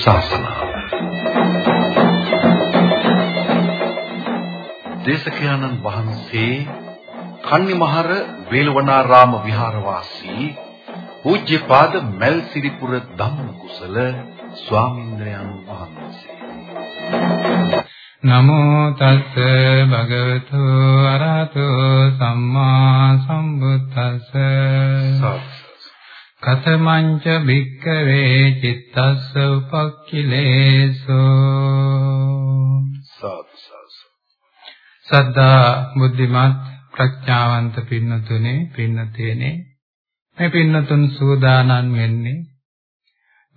ධර්මානුශාසනාව දේශකයන්න් වහන්සේ කන්නිමහර වේලවනාරාම විහාරවාසී පූජ්‍යපාද මල්සිරිපුර ධම්මකුසල ස්වාමීන්ද්‍රයන් වහන්සේ. නමෝ තස්ස භගවතු අරහතෝ සම්මා සම්බුද්දස්ස කතමංච භික්කවේ චිත්තස්ස උපක්ඛිලේසෝ. සද්දා බුද්ධිමත් ප්‍රඥාවන්ත පින්නතුනේ පින්නතේනේ මේ පින්නතුන් සූදානම් වෙන්නේ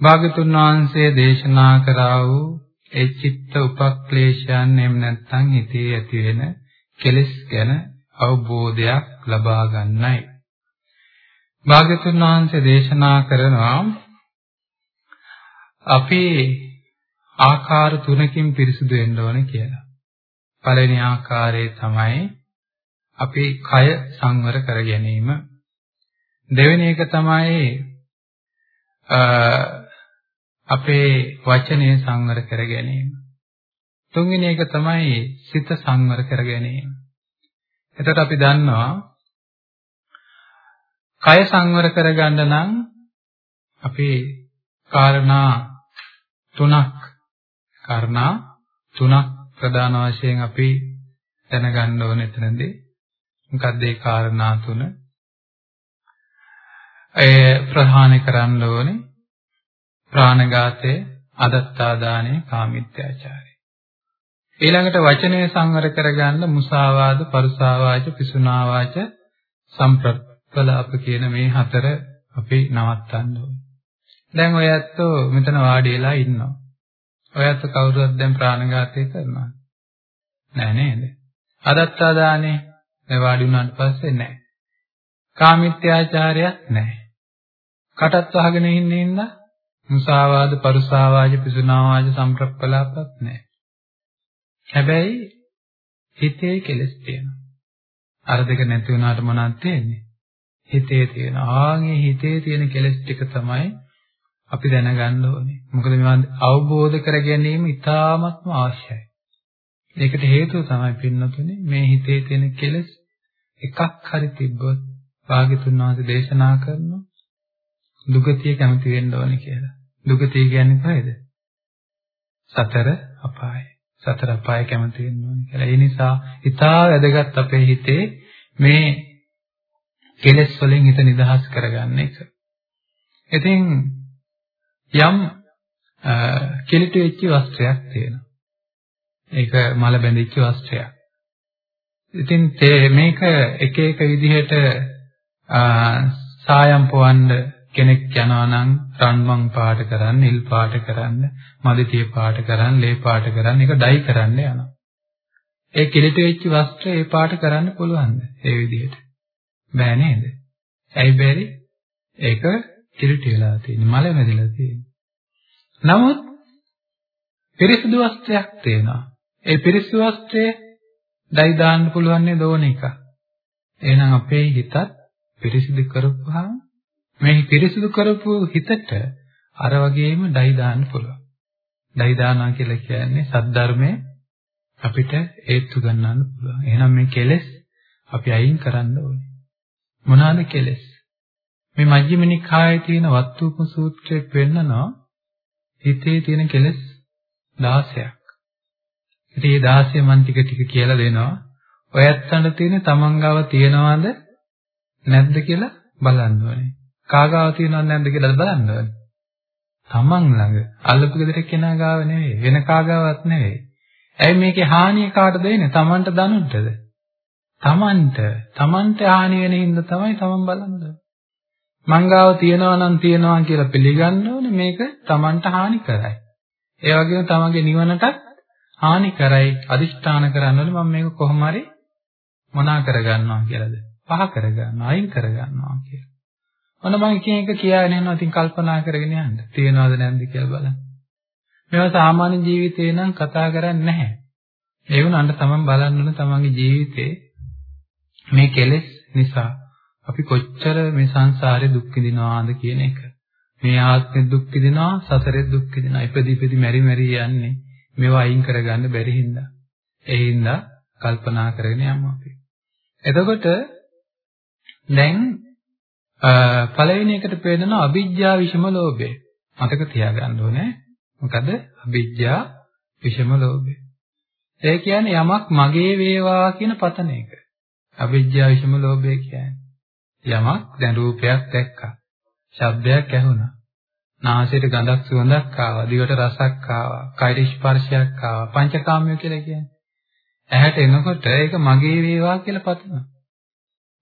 භාගතුන් වහන්සේ දේශනා කරා වූ ඒ චිත්ත උපක්ලේශයන් එම් නැත්නම් හිතේ ඇති වෙන කෙලෙස් ගැන අවබෝධයක් ලබා ගන්නයි. භාගතුන් වහන්සේ දේශනා කරනවා අපි ආකාර තුනකින් පිරිසුදු වෙන්න ඕන කියලා. පළවෙනි ආකාරය තමයි අපි කය සංවර කර ගැනීම. දෙවෙනි එක තමයි අපේ වචනය සංවර කර ගැනීම. තුන්වෙනි එක තමයි සිත සංවර කර ගැනීම. එතකොට අපි දන්නවා කය සංවර කරගන්න නම් අපි කාරණා තුනක් කාරණා තුනක් ප්‍රධාන වශයෙන් අපි දැනගන්න ඕනේ එතනදී. මොකක්ද ඒ කාරණා තුන? ඒ ප්‍රහාණය කරන්න ඕනේ ප්‍රාණඝාතය, අදත්තාදානය, කාමිත්‍යාචාරය. ඊළඟට වචනය සංවර කරගන්න මුසාවාද, පරුසාවාච, පිසුනාවාච, සම්ප්‍රප්පලාප කියන මේ හතර අපි නවත්තන්න ඕනේ. දැන් ඔය ඇත්තෝ මෙතන වාඩි වෙලා ඉන්නවා. ඔය ඇත්ත කවුරුවත් දැන් ප්‍රාණඝාතය කරනවා. නෑ නේද? අදත්තාදානේ මේ වාඩි වුණාට පස්සේ නෑ. කාමිත්‍යාචාරයක් නෑ. කටත් වහගෙන ඉන්නේ ඉඳලා මුසාවාද, පරුසාවාද, පිසුනාවාද සම්ප්‍රප්පලාපක් නැහැ. හැබැයි හිතේ කෙලස් තියෙනවා. අර දෙක නැති වුණාට මොනවද තියෙන්නේ? හිතේ තියෙන. ආන්ගේ හිතේ තියෙන කෙලස් ටික තමයි අපි දැනගන්න ඕනේ. මොකද මේවා අවබෝධ කර ගැනීම ඉතාමත්ම අවශ්‍යයි. ඒකට හේතුව තමයි පින්නතුනේ මේ හිතේ තියෙන කෙලස් එකක් හරි තිබ්බොත් භාග්‍යතුන් වහන්සේ දේශනා කරනවා දුගතිය කැමති වෙන්න ඕනේ කියලා. දුගතිය කියන්නේ කොහෙද? සතර අපාය. සතර අපාය කැමති වෙන්න ඕනේ කියලා. ඒ නිසා ඊටා වැදගත් අපේ හිතේ මේ කෙලෙස් වලින් හිත නිදහස් කරගන්න එක. ඉතින් යම් කෙලිට වෙච්ච වස්ත්‍රයක් තියෙනවා. ඒක මල බැඳිච්ච වස්ත්‍රයක්. ඉතින් මේක එක එක විදිහට සායම් පොවන්න කෙනෙක් යනවා නම් රන්මං පාට කරන්න, නිල් පාට කරන්න, මදිතිය පාට කරන්න, ලේ පාට කරන්න, ඒක ඩයි කරන්න යනවා. ඒ කිලිට වෙච්ච වස්ත්‍රය ඒ පාට කරන්න පුළුවන්ද? ඒ විදිහට. බෑ නේද? ඇයි බැරි? ඒක කිලිට වෙලා තියෙන්නේ, මල මැදිලා තියෙන්නේ. නමුත් පිරිසිදු වස්ත්‍රයක් තියෙනවා. ඒ පිරිසිදු වස්ත්‍රය ඩයි දාන්න පුළුවන් නේද ඕන එක. එහෙනම් අපේ හිතත් පිරිසිදු කරපුවාම මේ පිරිසිදු කරපු හිතට අර වගේම ඩයි දාන්න පුළුවන්. ඩයි දානවා කියලා කියන්නේ සද්ධර්මයේ අපිට ඒත්තු ගන්නන්න පුළුවන්. එහෙනම් මේ කෙලෙස් අපි අයින් කරන්න ඕනේ. මොනවාද කෙලෙස්? මේ මජ්ක්‍ධිම නිකායේ තියෙන වත්තුප සූත්‍රයේ පෙන්නනවා හිතේ තියෙන කෙලෙස් 16ක්. ඉතින් මේ 16 මන් ටික ටික කියලා දෙනවා. ඔය ඇත්තන්ට තියෙන තමන්ගාව තියනවාද නැද්ද කියලා බලන්න ඕනේ. කාගාව තියෙනවද නැද්ද කියලා බලන්න ඕනේ. තමන් ළඟ අල්ලපු ගෙදර කෙනා ගාව නෙවෙයි වෙන කාගාවක් නෙවෙයි. ඇයි මේකේ හානිය කාටද වෙන්නේ? තමන්ට දනුන්ටද? තමන්ට තමන්ට හානිය වෙන හින්දා තමයි තමන් බලන්නේ. මංගාව තියනවා නම් තියනවා කියලා පිළිගන්න ඕනේ මේක තමන්ට හානි කරයි. ඒ වගේම තමන්ගේ නිවනටත් හානි කරයි අදිෂ්ඨාන කරන්න ඕනේ මම මේක කොහොම හරි මොනා කරගන්නවා කියලාද? පහ කරගන්නවා අයින් කරගන්නවා කියලා. ඔන්න මම එකින් එක කියාගෙන යනවා. ඉතින් කල්පනා කරගෙන යන්න. තියෙනවද නැද්ද කියලා බලන්න. මේවා සාමාන්‍ය ජීවිතේ නම් කතා කරන්නේ නැහැ. ඒ වුණාට තමන් බලන්න ඕන තමන්ගේ ජීවිතේ මේ කෙලෙස් නිසා අපි කොච්චර මේ සංසාරේ දුක් විඳිනවාද කියන එක. මේ ආත්මෙ දුක් විඳිනවා සසරේ දුක් විඳිනවා. ඉපදි ඉපදි මෙරි මෙරි යන්නේ මේවා අයින් කරගන්න බැරි හින්දා. ඒ හින්දා කල්පනා කරගෙන යමු අපි. එතකොට දැන් පළවෙනි එකට පේනවා අවිජ්ජා විෂම ලෝභය. මතක තියාගන්න ඕනේ. මොකද? අවිජ්ජා විෂම ලෝභය. ඒ කියන්නේ යමක් මගේ වේවා කියන පතන එක. අවිජ්ජා විෂම ලෝභය කියන්නේ යමක් දැන් රූපයක් දැක්කා ශබ්දයක් ඇහුණා. නාසයට ගඳක් සුවඳක් ආවා, දිවට රසක් ආවා, කයට ස්පර්ශයක් ආවා. පංචකාමය කියලා කියන්නේ. ඇහැට එනකොට ඒක මගේ වේවා කියලා පතනවා.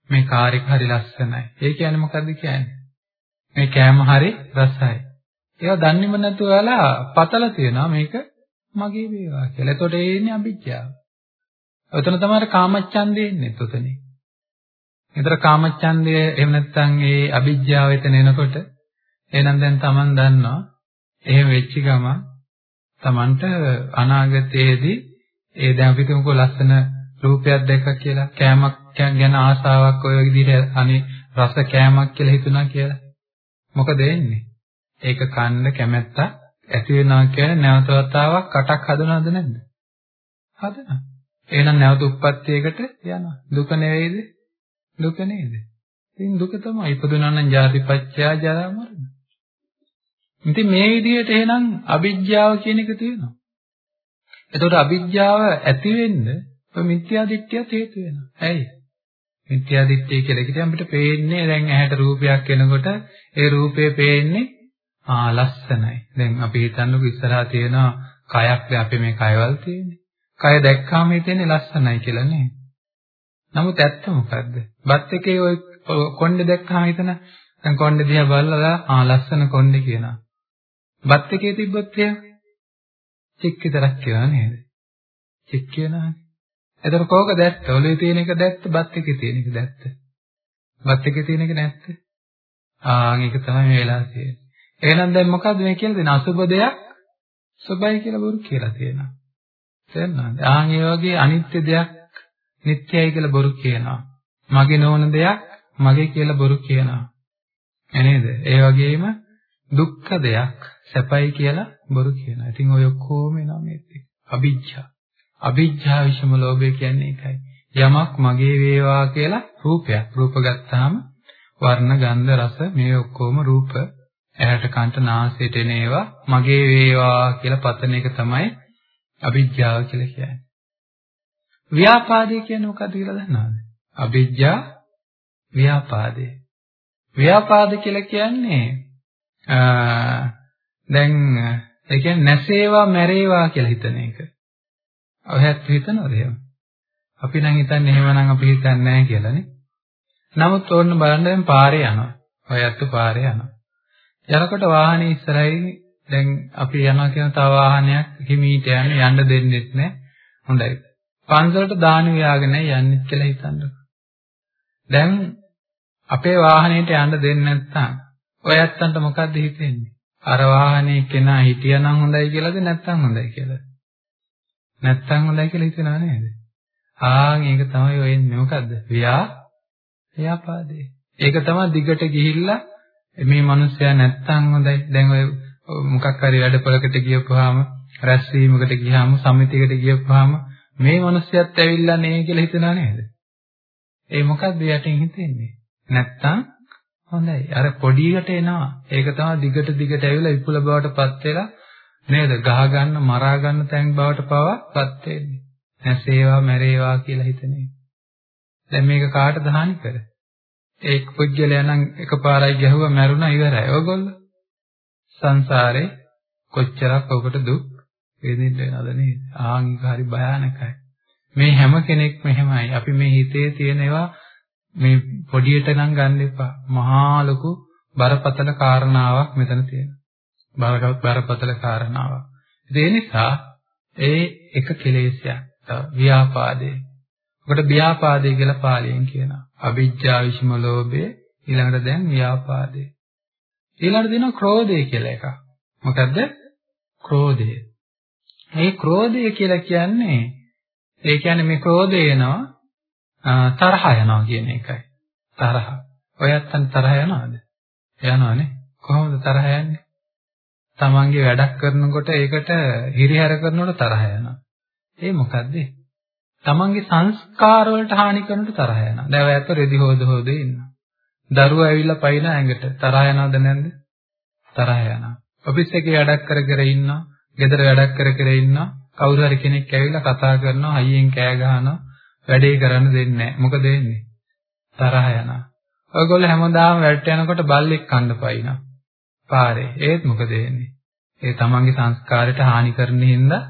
මේ කාර්යක හරි ලස්සනයි. ඒ කියන්නේ මොකද්ද කියන්නේ? මේ කෑම හරි රසයි. ඒවා දන්නේම නැතුව ඔයාලා පතලා තියනවා මේක මගේ වේවා කියලා. එතකොට ඒ ඉන්නේ අභිජ්ජාව. ඔතන තමයි කාමච්ඡන්දේ ඉන්නේ එතනනේ. ඒතර කාමච්ඡන්දය එහෙම නැත්නම් ඒ අවිජ්ජාව එතන එනකොට එහෙනම් දැන් Taman දන්නවා. එහෙම වෙච්ච ගම Tamanට අනාගතයේදී ඒ දැන් අපි තුමුකෝ ලස්සන රූපයක් දැක්කා කියලා කෑමක් ගැන ආසාවක් ඔය විදිහට අනේ රස කෑමක් කියලා හිතුණා කියලා. මොකද වෙන්නේ ඒක කන්න කැමැත්ත ඇති වෙනවා කියන්නේ නැවත වතාවක් කටක් හදනවද නැද්ද? හදනවා. එහෙනම් නැවත උප්පත්තියකට යනවා දුක නෙවෙයිද දුක නේද? ඉතින් දුක තමයි ඉපදුනා නම් ජාතිපච්චයා ජරා මරණ. ඉතින් මේ විදිහට එහෙනම් අවිජ්ජාව කියන එක තියෙනවා. එතකොට අවිජ්ජාව ඇති වෙන්න ඔය මිත්‍යා දිට්ඨියත් හේතු වෙනවා. ඇයි? මිත්‍යා දිට්ඨිය කියලා කිව්වම අපිට පේන්නේ දැන් ඇහැට රූපයක් එනකොට ඒ රූපේ පේන්නේ ආ ලස්සනයි. දැන් අපි හිතන්නකො ඉස්සරහා තියෙනවා කයක් අපේ මේ කයවල් තියෙන්නේ. කය දැක්කාම හිතෙන්නේ ලස්සනයි කියලා නේ. නමුත් ඇත්ත මොකද්ද? බත් එකේ ওই කොණ්ඩේ දැක්කම හිතන දැන් කොණ්ඩේ දිහා බලලා ආ ලස්සන කොණ්ඩේ කියනවා. බත් එකේ තිබ්බොත් එහෙම චෙක් විතරක් කියනවා නේද? චෙක් කියනවානේ. එතකොට කෝක දැත්ත? ඔලේ තියෙන එක දැත්ත, බත් එකේ තියෙන එක දැත්ත. බත් එකේ තියෙන එක නැත්ත. ආන් ඒක තමයි මේ වෙලා තියෙන්නේ. එහෙනම් දැන් මොකද්ද මේ කියලා දෙන අසුබ දෙයක් සුබයි කියලා බොරු කියලා තියෙනවා. තේරෙනවද? ආන් ඒ වගේ අනිත්‍ය දෙයක් නිත්‍යයි කියලා බොරු කියනවා. මගේ නොවන දෙයක් මගේ කියලා බොරු කියනවා. නේද? ඒ වගේම දුක්ඛ දෙයක් සැපයි කියලා බොරු කියනවා. ඉතින් ඔය ඔක්කොම එනවා මේත් එක්ක. අවිජ්ජා. අවිජ්ජා විෂම ලෝභය කියන්නේ ඒකයි. යමක් මගේ වේවා කියලා රූපයක්. රූප ගත්තාම වර්ණ, ගන්ධ, රස මේ ඔක්කොම රූප ඇහැට කන්ට නාසයට එන ඒවා මගේ වේවා කියලා පතන එක තමයි අවිජ්ජාව කියලා කියන්නේ. ව්‍යාපාදේ කියන්නේ මොකද්ද කියලා දන්නවද? අවිජ්ජා ව්‍යාපාදේ. ව්‍යාපාද කියලා කියන්නේ දැන් ඒ කියන්නේ නැසේවා මැරේවා කියලා හිතන එක. ඔයත් හිතනවද එහෙම? අපි නම් හිතන්නේ එහෙමනම් අපි හිතන්නේ නැහැ කියලානේ. නමුත් ඕන්න බලන්න දැන් පාරේ යනවා. ඔයත් පාරේ යනවා. යනකොට වාහනේ ඉස්සරහින් දැන් අපි යනවා කියන තව වාහනයක් හිමීට යන්නේ යන්න දෙන්නෙත් නැහැ. හොඳයි. පන්සලට දාන වියාගෙන යන්නේ කියලා හිතන්නකො. දැන් අපේ වාහනේට යන්න දෙන්නේ නැත්නම් ඔය ඇත්තන්ට මොකද්ද හිතෙන්නේ? අර වාහනේ කෙනා හිටියනම් හොඳයි කියලාද නැත්නම් හොඳයි කියලාද? නැත්නම් හොඳයි කියලා හිතනවා නේද? ආන් ඒක තමයි ඔය එන්නේ මොකද්ද? ව්‍යා ව්‍යාපාදේ. ඒක තමයි දිගට ගිහිල්ලා මේ මිනිස්සයා නැත්නම් හොඳයි. දැන් ඔය මොකක් හරි වැඩපොලකට ගියපුවාම රැස්වීමකට ගියාම සමිතියකට ගියපුවාම මේ මිනිස්සයත් ඇවිල්ලා නේ කියලා හිතනා නේද? ඒ මොකද්ද යටින් හිතෙන්නේ? නැත්තම් හොඳයි. අර පොඩියට එනවා. ඒක තමයි දිගට දිගට ඇවිල්ලා විපුල බවට පත් වෙලා නේද? ගහ ගන්න, මරා ගන්න තැන් බවට පවා පත් වෙන්නේ. නැසේවා, මැරේවා කියලා හිතන්නේ. දැන් මේක කාටද හානි කර? ඒ පුජ්‍යලයා නම් එකපාරයි ගැහුවා මැරුණා ඉවරයි. ඔයගොල්ලෝ සංසාරේ කොච්චරක් ඔබට දුක් වේදින්න වෙනවද නේද? ආන් ඒක හරි භයානකයි. මේ හැම කෙනෙක්ම එහෙමයි. අපි මේ හිතේ තියෙන ඒවා මේ පොඩියට නම් ගන්න එපා. මහා ලොකු බරපතල කාරණාවක් මෙතන තියෙනවා. බරපතල කාරණාවක්. ඒ නිසා ඒ එක කෙලෙසයක් ව්‍යාපාදේ. ඔකට ව්‍යාපාදේ කියලා පාලියෙන් කියනවා. අවිජ්ජා විෂම ලෝභය ඊළඟට දැන් ව්‍යාපාදේ. ඊළඟට දෙනවා ක්‍රෝධය කියලා එකක්. මොකද්ද? ක්‍රෝධය. මේ ක්‍රෝධය කියලා කියන්නේ ඒ කියන්නේ මේ ක්‍රෝධය එනවා තරහ යනවා කියන එකයි. තරහ. ඔයත්තන් තරහ යනවද? යනවනේ. කොහොමද තරහ යන්නේ? තමන්ගේ වැඩක් කරනකොට ඒකට හිරිහැර කරනකොට තරහ යනවා. ඒ මොකද්ද? තමන්ගේ සංස්කාර වලට හානි කරනකොට තරහ යනවා. දැන් ඔය ඇත්ත රෙදි හොද හොද ඉන්නවා. දරුවා ඇවිල්ලා පයින් ඇඟට තරහ යනවද නැද්ද? තරහ යනවා. ඔෆිස් එකේ වැඩක් කර කර ඉන්නවා. ගෙදර වැඩක් කර කර ඉන්නවා. කවුරු හරි කෙනෙක් ඇවිල්ලා කතා කරනවා, හයියෙන් කෑ ගහනවා. වැඩේ කරන්න දෙන්නේ නැහැ. මොකද වෙන්නේ? තරහ යනවා. ඔයගොල්ලෝ හැමදාම වැඩට යනකොට බල්ලෙක් කන්න පයින්නවා. පාරේ. ඒත් මොකද වෙන්නේ? ඒ තමන්ගේ සංස්කාරයට හානි කරන හින්දා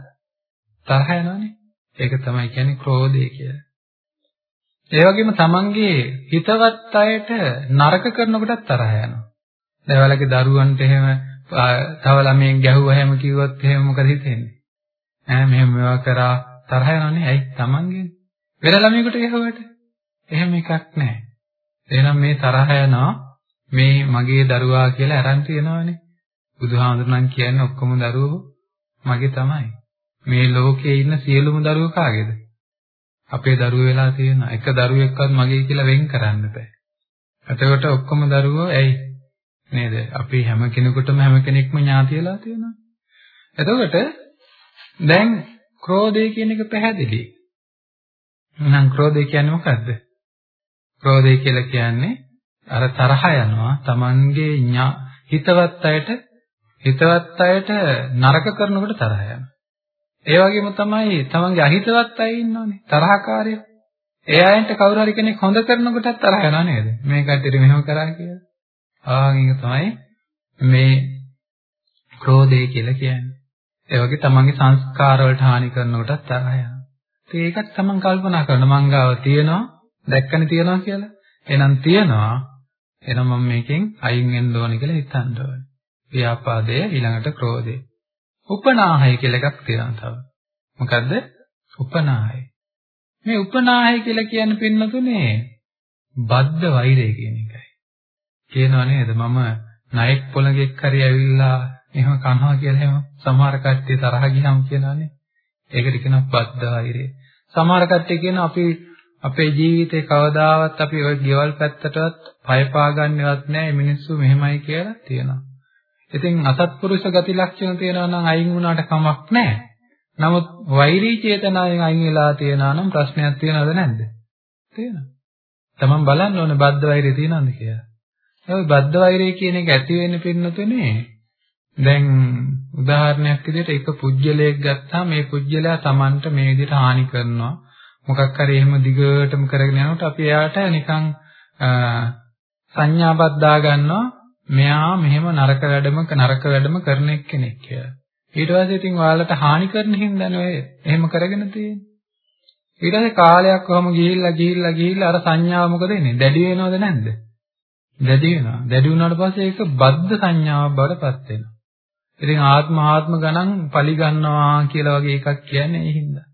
තරහ යනවනේ. ඒක තමයි කියන්නේ ක්‍රෝධය කියලා. ඒ වගේම තමන්ගේ හිතවත් අයට නරක කරනකොටත් තරහ යනවා. දැන් ඔයාලගේ දරුවන්ට එහෙම තව ළමයෙන් ගැහුවා එහෙම කිව්වොත් එහෙම මොකද හිතෙන්නේ? ඈ මෙහෙම මේවා කරා තරහ යනවනේ. ඇයි තමන්ගේ? වෙන ළමයෙකුට ගැහුවට එහෙම එකක් නැහැ. එහෙනම් මේ තරහ යනවා මේ මගේ දරුවා කියලා අරන් තියනවනේ. බුදුහාමුදුරන් කියන්නේ ඔක්කොම දරුවෝ මගේ තමයි. මේ ලෝකේ ඉන්න සියලුම දරුවෝ කාගේද? අපේ දරුවෝ වෙලා තියෙනවා. එක දරුවෙක්වත් මගේ කියලා වෙන් කරන්න බෑ. එතකොට ඔක්කොම දරුවෝ ඇයි නේද? අපි හැම කෙනෙකුටම හැම කෙනෙක්ම ඥාතියලා තියෙනවා. එතකොට දැන් ක්‍රෝධය කියන එක පැහැදිලි. එහෙනම් ක්‍රෝධය කියන්නේ මොකද්ද? ක්‍රෝධය කියලා කියන්නේ අර තරහ යනවා Tamanගේ හිතවත් අයට හිතවත් අයට නරක කරනකොට තරහ යනවා. ඒ වගේම තමයි තමන්ගේ අහිතවත් අය ඉන්නෝනේ තරහකාරයෝ. ඒ අයන්ට කවුරු හරි කෙනෙක් හොඳ කරනකොටත් තරහ යනවා නේද? මේ කට්ටියට මෙහෙම කරා කියලා. ආන් තමයි මේ ක්‍රෝධය කියලා කියන්නේ. ඒ වගේ තමන්ගේ සංස්කාර වලට හානි කරනකොටත් තරහ යනවා. ඒකත් තමන් කල්පනා කරන මංගාව තියනවා දැක්කනේ තියනවා කියලා. එහෙනම් තියනවා එහෙනම් මම මේකෙන් අයින් වෙන්න ඕනේ කියලා හිතන්න ඕනේ. ව්‍යාපාදය ඊළඟට ක්‍රෝධය. උපනාහය කියලා එකක් තියෙනවා තව. මොකද්ද? උපනාහය. මේ උපනාහය කියලා කියන්නේ පින්නතුනේ බද්ධ වෛරය කියන එකයි. කියනවා නේද මම ණයෙක් පොළඟෙක් හරි ඇවිල්ලා එහෙම කනවා කියලා එහෙම සමහර කට්ටිය තරහ ගියම් කියනවානේ. ඒකට කියනවා බද්ධ වෛරය. සමහර කට්ටිය කියනවා අපි අපේ ජීවිතේ කවදාවත් අපි ওই ගෙවල් පැත්තටවත් පය පාගන්නේවත් නැහැ මිනිස්සු මෙහෙමයි කියලා තියෙනවා. ඉතින් අසත්පුරුෂ ගති ලක්ෂණ තියෙනවා නම් අයින් වුණාට කමක් නැහැ. නමුත් වෛරී චේතනාවෙන් අයින් වෙලා තියෙනවා නම් ප්‍රශ්නයක් තියෙනවද නැද්ද? තියෙනවා. තමන් බලන්න ඕනේ බද්ධ වෛරය තියෙනවද කියලා. ඒ බද්ධ වෛරය කියන එක ඇති වෙන්නේ පින්නතුනේ දැන් උදාහරණයක් විදිහට එක පුජ්‍යලයක් ගත්තාම මේ පුජ්‍යලයා Tamanට මේ විදිහට හානි කරනවා මොකක් හරි එහෙම දිගටම කරගෙන යනකොට අපි එයාට නිකන් සංඥාවක් දා ගන්නවා මෙයා මෙහෙම නරක වැඩම නරක වැඩම කරන කෙනෙක් කියලා. ඊට පස්සේ ඉතින් ඔයාලට හානි කරන හින්දානේ ඔය එහෙම කරගෙන තියෙන්නේ. ඊට පස්සේ කාලයක් කොහම ගිහිල්ලා ගිහිල්ලා ගිහිල්ලා අර සංඥාව මොකද වෙන්නේ? දැඩි වෙනවද නැද්ද? දැඩි වෙනවා. දැඩි වුණාට පස්සේ ඒක බද්ධ සංඥාවක් බවට පත් වෙනවා. ඉතින් ආත්ම ආත්ම ගණන් පලි ගන්නවා කියලා වගේ එකක් කියන්නේ ඒ හින්දා.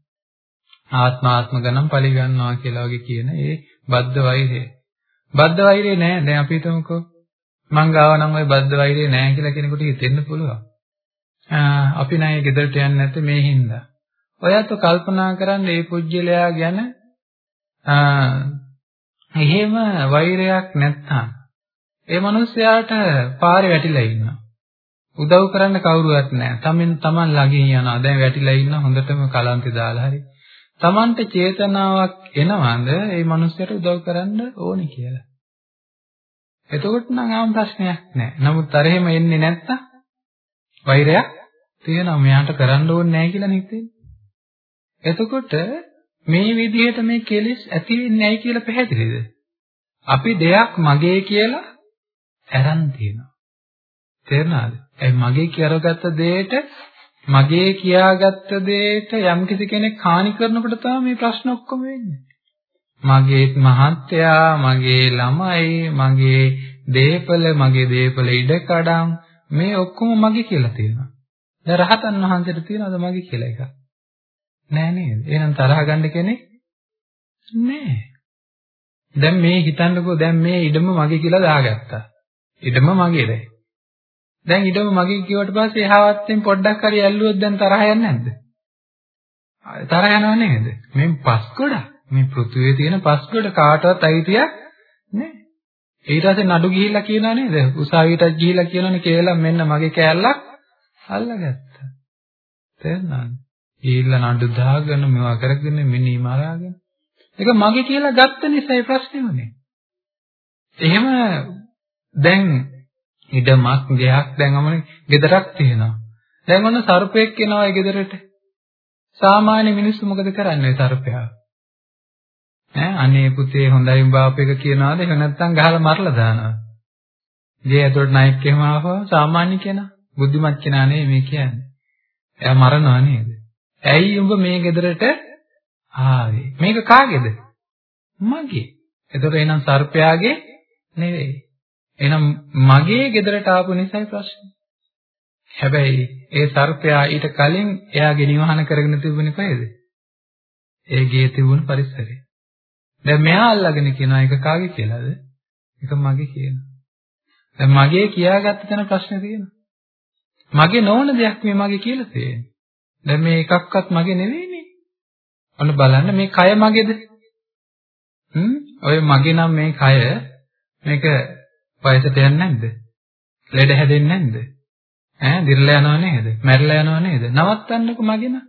ආත්ම ආත්ම ගණන් පලි ගන්නවා කියලා වගේ කියන ඒ බද්ධ වෛරය. බද්ධ වෛරය නෑ. දැන් අපි හිතමුකෝ මං ගාව නම් ওই බද්ධ වෛරය නෑ කියලා කෙනෙකුට හිතෙන්න පුළුවන්. අපි නෑ ගෙදරට යන්නේ නැත්තේ මේ හින්දා. ඔයත් කල්පනා කරන්න මේ පුජ්‍යලයා ගැන එහෙම වෛරයක් නැත්තම් ඒ මිනිස්යාට පාරේ වැටිලා ඉන්නවා. උදව් කරන්න කවුරුවත් නැහැ. තමන් තමන් ළඟින් යනවා. දැන් වැටිලා ඉන්න හොඳටම කලන්තේ දාලා හරි. තමන්ට චේතනාවක් එනවද මේ මිනිස්යාට උදව් කරන්න ඕනේ කියලා. එතකොට නම් ආම් ප්‍රශ්නයක් නැහැ. නමුත් අර එහෙම එන්නේ නැත්තම් වෛරයක් තියෙනවා. මෙයාට කරන්න ඕනේ නැහැ කියලා හිතෙන්නේ. එතකොට මේ විදිහට මේ කෙලෙස් ඇති වෙන්නේ නැහැ කියලා පැහැදිලිද? අපි දෙයක් මගේ කියලා අරන් තියෙනවා. තේරුණාද? ඒ මගේ කියලාගත්ත දෙයට මගේ කියාගත්ත දෙයට යම්කිසි කෙනෙක් හානි කරනකොට තමයි මේ ප්‍රශ්න ඔක්කොම වෙන්නේ. මගේ මහත්තයා, මගේ ළමයි, මගේ දේපල, මගේ දේපල ඉඩකඩම් මේ ඔක්කොම මගේ කියලා තියෙනවා. දැන් රහතන් වහන්සේට තියනවද මගේ කියලා එකක්? නෑ නේද? එහෙනම් තරහ ගන්න කෙනෙක් නෑ. දැන් මේ හිතන්නකෝ දැන් මේ ඉඩම මගේ කියලා දාගත්තා. ඉඩම මගේද? දැන් ඉඩම මගේ කිව්වට පස්සේ එහාවත්තෙන් පොඩ්ඩක් හරි ඇල්ලුවොත් දැන් තරහ යන්නේ නැද්ද? තරහ යනව නේද? මේ පස් ගොඩක්. මේ පෘථිවියේ තියෙන පස්ගොඩ කාටවත් අයිතියක් නැහැ. ඊට පස්සේ නඩු ගිහිල්ලා කියනවා නේද? උසාවියටත් ගිහිල්ලා කියනවනේ කියලා මෙන්න මගේ කෑල්ලක් අල්ලගත්තා. තේරුණාද? ගිහිල්ලා නඩු දාගෙන මේවා කරගෙන මිනි මරාගෙන. ඒක මගේ කියලා ගත්ත නිසා ඒ ප්‍රශ්නේ වුනේ. එහෙම දැන් ඉඩමක් ගයක් දැන් අමනේ ගෙදරක් තියෙනවා. දැන් ඔන්න සර්පෙක් එනවා ඒ ගෙදරට. සාමාන්‍ය මිනිස්සු මොකද කරන්නේ සර්පයා? ඈ අනේ පුතේ හොඳයි බාපේක කියනවාද එහෙම නැත්නම් ගහලා මරලා දානවා. ගේ ඇතුළට නයික් එහෙම ආවම සාමාන්‍ය කෙනා බුද්ධිමත් කෙනා නෙවෙයි මේ කියන්නේ. එයා මරනවා නේද? ඇයි උඹ මේ ගෙදරට ආවේ? මේක කාගේද? මගේ. එතකොට එහෙනම් සර්පයාගේ නෙවෙයි. එහෙනම් මගේ ගෙදරට ආපු නිසායි ප්‍රශ්නේ. හැබැයි ඒ සර්පයා ඊට කලින් එයාගේ නිවහන කරගෙන තිබුණේ කොහෙද? ඒ ගේ තිබුණු පරිසරේ. දැන් මෙයා අල්ලගෙන කියනවා ඒක කාගේ කියලාද? ඒක මගේ කියනවා. දැන් මගේ කියාගත්ත තැන ප්‍රශ්නේ තියෙනවා. මගේ නොවන දෙයක් මේ මගේ කියලා තියෙන්නේ. දැන් මේ එකක්වත් මගේ නෙවෙයිනේ. ඔන්න බලන්න මේ කය මගේද? හ්ම් ඔය මගේ නම් මේ කය මේක වයසට යන්නේ නැද්ද? ලෙඩ හැදෙන්නේ නැද්ද? ඈ දිරලා යනව නේද? මැරිලා යනව නේද? නවත්තන්නකො මගේ නම්.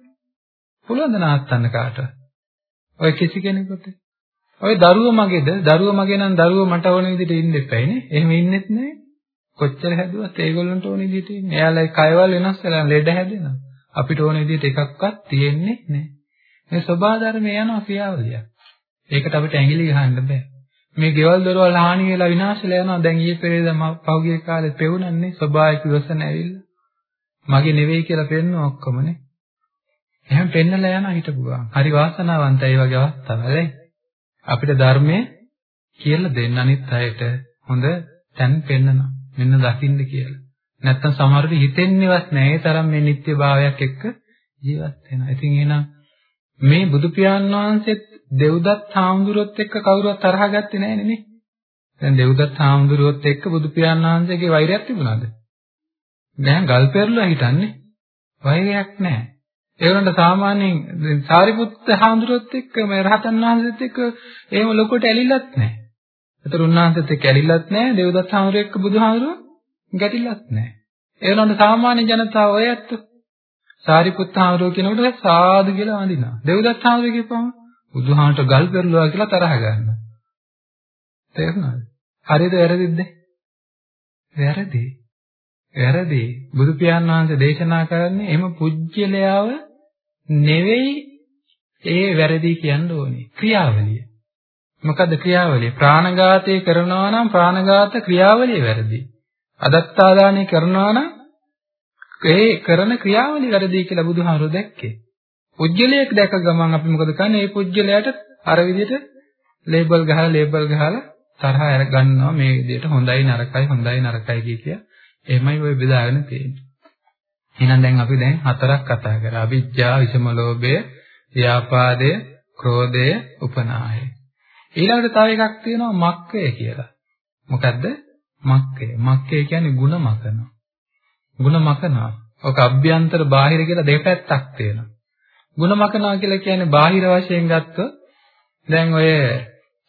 පුළුවන්ද නවත්තන්න කාට? ඔය කිසි කෙනෙකුට. ඔය දරුව මගේද? දරුව මගේ නම් දරුව මට ඕන විදිහට ඉන්න එපායිනේ. එහෙම ඉන්නෙත් නෑ. කොච්චර හැදුවත් ඒගොල්ලන්ට ඕන විදිහට ඉන්නේ. එයාලා කයවල් වෙනස් වෙලා ලෙඩ හැදෙනවා. අපිට ඕන විදිහට එකක්වත් තියෙන්නේ නෑ. මේ සබහා ධර්මය යනවා ක්‍රියාවලිය. ඒකට අපිට ඇඟිලි ගහන්න බෑ. මේ ගෙවල් දොරවල් හානි වෙලා විනාශ වෙලා යනවා. දැන් ඊයේ පෙරේද පහුගිය කාලේ පෙවුනන්නේ ස්වභාවික විවසන ඇවිල්ලා. මගේ නෙවෙයි කියලා පෙන්නන ඔක්කොමනේ. එහෙනම් පෙන්නලා යනවා හිටපු ගමන්. හරි වාසනාවන්තයි වගේ අවස්ථාවල අපිට ධර්මයේ කියලා දෙන්න අනිත් අයට හොඳ තැන් පෙන්නනවා. මෙන්න දකින්න කියලා. නැත්තම් සමහරවිට හිතෙන්නේවත් නැහැ ඒ තරම් මේ නිත්‍ය භාවයක් එක්ක ජීවත් වෙනවා. ඉතින් එහෙනම් මේ බුදු පියාණන් වහන්සේත් දෙව්දත් හාමුදුරුවොත් එක්ක කවුරුවත් තරහ ගත්තේ නැහැ නේ. දැන් දෙව්දත් හාමුදුරුවොත් එක්ක බුදු පියාණන් වහන්සේගේ වෛරයක් තිබුණාද? දැන් ගල් පෙරලා හිටන්නේ වෛරයක් නැහැ. ඒ වුණාට සාමාන්‍යයෙන් සාරිපුත්ත හාමුදුරුවොත් එක්ක මේ රහතන් වහන්සේත් එක්ක එහෙම ලොකුට ඇලිලත් නැහැ. ඒතර උන්වහන්සේත් එක්ක ඇලිලත් නැහැ. දෙව්දත් හාමුදුරුවෝ එක්ක බුදුහාමුදුරුවෝ ගැටිලත් නැහැ. ඒ වුණාට සාමාන්‍ය ජනතාව ඔය ඇත්ත සාරිපුත්ත හාමුදුරුවෝ කියනකොට සාදු කියලා වඳිනවා. දෙව්දත් හාමුදුරුවෝ කියපුවම බුදුහාමට ගල් පෙරළුවා කියලා තරහ ගන්නවා. තේරුණාද? හරිද වැරදිද? වැරදි. වැරදි. බුදු පියාණන් වහන්සේ දේශනා කරන්නේ එහෙම පුජ්‍යලයාව නෙවෙයි ඒ වැරදි කියන්න ඕනේ. ක්‍රියාවලිය. මොකද්ද ක්‍රියාවලිය? ප්‍රාණඝාතය කරනවා නම් ප්‍රාණඝාත ක්‍රියාවලිය වැරදි. අදත්තාදානය කරනවා නම් ඒ කරන ක්‍රියාවලිය වැරදි කියලා බුදුහාමුදුරුවෝ දැක්කේ. පුජ්‍යලයක් දැක ගමන් අපි මොකද කරන්නේ? ඒ පුජ්‍යලයට අර විදිහට ලේබල් ගහලා ලේබල් ගහලා තරහ අර ගන්නවා මේ විදිහට හොඳයි නරකයි හොඳයි නරකයි කිය කිය. එහෙමයි ඔය බෙදාගෙන තියෙන්නේ. එහෙනම් දැන් අපි දැන් හතරක් කතා කරා. අවිජ්ජා, විෂම ලෝභය, ව්‍යාපාදය, ක්‍රෝධය, උපනාහය. ඊළඟට තව එකක් තියෙනවා මක්කය කියලා. මොකද්ද? මක්කය. මක්කය කියන්නේ ಗುಣ මකනවා. ಗುಣ මකනවා. ඔක අභ්‍යන්තර බාහිර කියලා දෙපැත්තක් තියෙනවා. ಗುಣ මකනවා කියලා කියන්නේ බාහිර වශයෙන් ගත්තොත් දැන් ඔය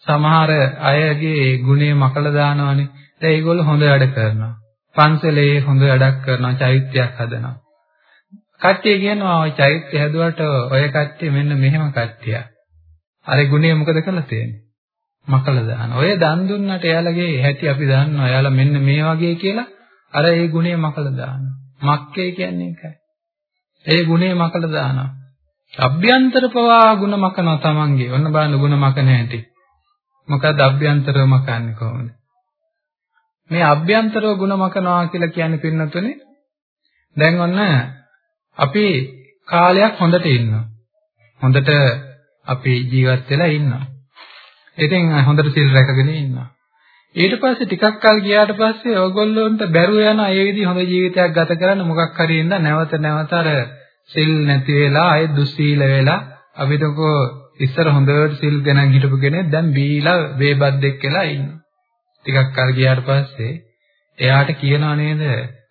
සමහර අයගේ ගුණේ මකලා දානවනේ. දැන් ඒගොල්ලෝ හොඳ වැඩ කරනවා. පන්සලේ හොඳ වැඩක් කරනවා චෛත්‍යයක් හදනවා. කට්ටිය කියනවා ওই චෛත්‍ය හැදුවට ඔය කට්ටිය මෙන්න මෙහෙම කට්ටියක්. අර ගුණේ මොකද කරලා තියෙන්නේ? මකලා දාන. ඔය දන් දුන්නට එයාලගේ හැටි අපි දන්නවා. එයාලා මෙන්න මේ වගේ කියලා අර ඒ ගුණේ මකලා දාන. මක්කේ කියන්නේ ඒකයි. ඒ ගුණේ මකලා දානවා. අභ්‍යන්තර පවා ගුණ මකනවා Tamange. ඔන්න බලන්න ගුණ මකන හැටි. මොකද අභ්‍යන්තරව මකන්නේ කොහොමද? මේ අභ්‍යන්තරව ಗುಣ මකනවා කියලා කියන්නේ පින්නතුනේ දැන් ඔන්න අපි කාලයක් හොඳට ඉන්නවා. හොඳට අපි ජීවත් වෙලා ඉන්නවා. ඉතින් හොඳට සිල් රැකගෙන ඉන්නවා. ඊට පස්සේ ටිකක් කල් ගියාට පස්සේ ඕගොල්ලොන්ට බැරුව යන ඒ විදිහ හොඳ ජීවිතයක් ගත කරන්න මොකක් හරි ඉඳ නැවත නැවත අර සිල් නැති වෙලා ආයෙ දුස්සීල වෙලා අපිටකෝ ඉස්සර හොඳට සිල් ගණන් හිටපු කෙනෙක් දැන් බීලා වේබද්දෙක් කියලා ඉන්නවා. ටිකක් කල් ගියාට පස්සේ එයාට කියනවා නේද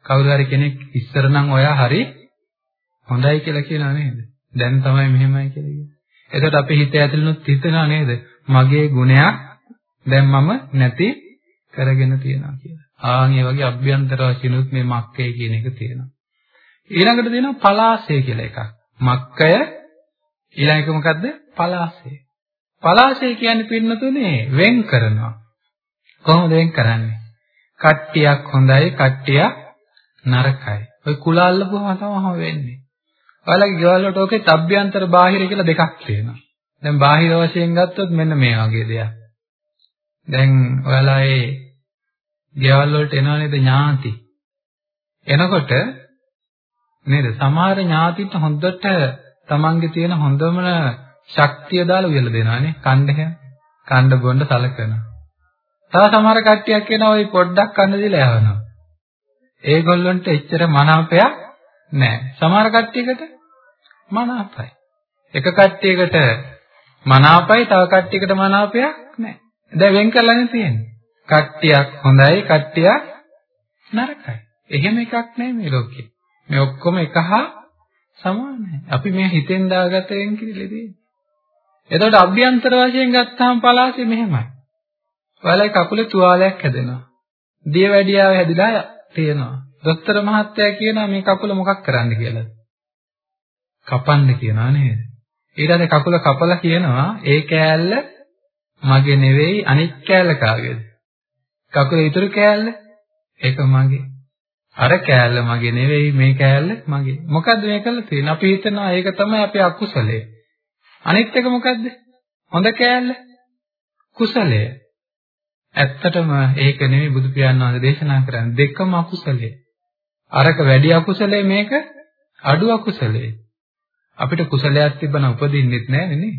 කවුරු හරි කෙනෙක් ඉස්සර නම් ඔයා හරි හොඳයි කියලා කියනවා නේද? දැන් තමයි මෙහෙමයි කියලා කියන්නේ. එතකොට අපේ හිත ඇතුළෙනුත් හිතනවා නේද? මගේ ගුණයක් දැන් මම නැති කරගෙන තියෙනවා කියලා. ආන් ඒ වගේ අභ්‍යන්තර වශයෙන්ුත් මේ මක්කය කියන එක තියෙනවා. ඊළඟට තියෙනවා පලාසය කියලා එකක්. මක්කය ඊළඟ එක මොකද්ද? පලාසය. පලාසය කියන්නේ පින්නතුනේ වෙන් කරනවා. කොහොමද වෙන් කරන්නේ? කට්ටියක් හොඳයි කට්ටියක් නරකයි. ඔය කුල අල්ලපුවම තමයි වෙන්නේ. ඔයාලගේ ගෙවල් වලට ඔකේ අභ්‍යන්තර බාහිර කියලා දෙකක් තියෙනවා. දැන් බාහිර වශයෙන් ගත්තොත් මෙන්න මේ වගේ දෙයක්. දැන් ඔයාලා ඒ ගෙවල් වලට එනවා නේද ඥාති. එනකොට නේද සමහර ඥාතිට හොඳට තමන්ගේ තියෙන හොඳම ශක්තිය දාලා උයලා දෙනවානේ කණ්ඩ හැම. කණ්ඩ බොණ්ඩ සලකනවා. තව සමහර කට්ටියක් එනවා ওই පොඩ්ඩක් කන්න දීලා යවනවා. ඒගොල්ලන්ට එච්චර මනාපයක් නැහැ. සමහර කට්ටියකට මනාපයි. එක කට්ටියකට මනාපයි තව කට්ටියකට මනාපයක් නැහැ. දැන් වෙන් කරලානේ තියෙන්නේ. කට්ටියක් හොඳයි කට්ටියක් නරකයි. එහෙම එකක් නැහැ මේ ලෝකේ. මේ ඔක්කොම එක හා සමානයි. අපි මේ හිතෙන් දාගත වෙන් කිරිලදී. එතකොට අභ්‍යන්තර වශයෙන් ගත්තාම පලාසෙ මෙහෙමයි. ඔයාලගේ කකුලේ තුවාලයක් හැදෙනවා. දිය වැඩියාව හැදිලා තියෙනවා. දොස්තර මහත්තයා කියනවා මේ කකුල මොකක් කරන්න කියලා. කපන්න කියනවා නේද? ඊට කකුල කපලා කියනවා ඒ කෑල්ල මගේ නෙවෙයි අනිත් කෑල්ල කාගේද? කකුල ඉතුරු කෑල්ල ඒක මගේ. අර කෑල්ල මගේ නෙවෙයි මේ කෑල්ල මගේ. මොකද්ද මේ කළා තියෙන්නේ? අපි හිතනවා ඒක තමයි අපේ අකුසලය. අනිත් එක මොකද්ද? හොඳ කෑල්ල කුසලය. ඇත්තටම ඒක නෙවෙයි බුදු පියාණන් වහන්සේ දේශනා කරන්නේ දෙකම අකුසලයේ. අරක වැඩි අකුසලයේ මේක අඩු අකුසලයේ. අපිට කුසලයක් තිබ්බනම් උපදින්නෙත් නෑ නේ.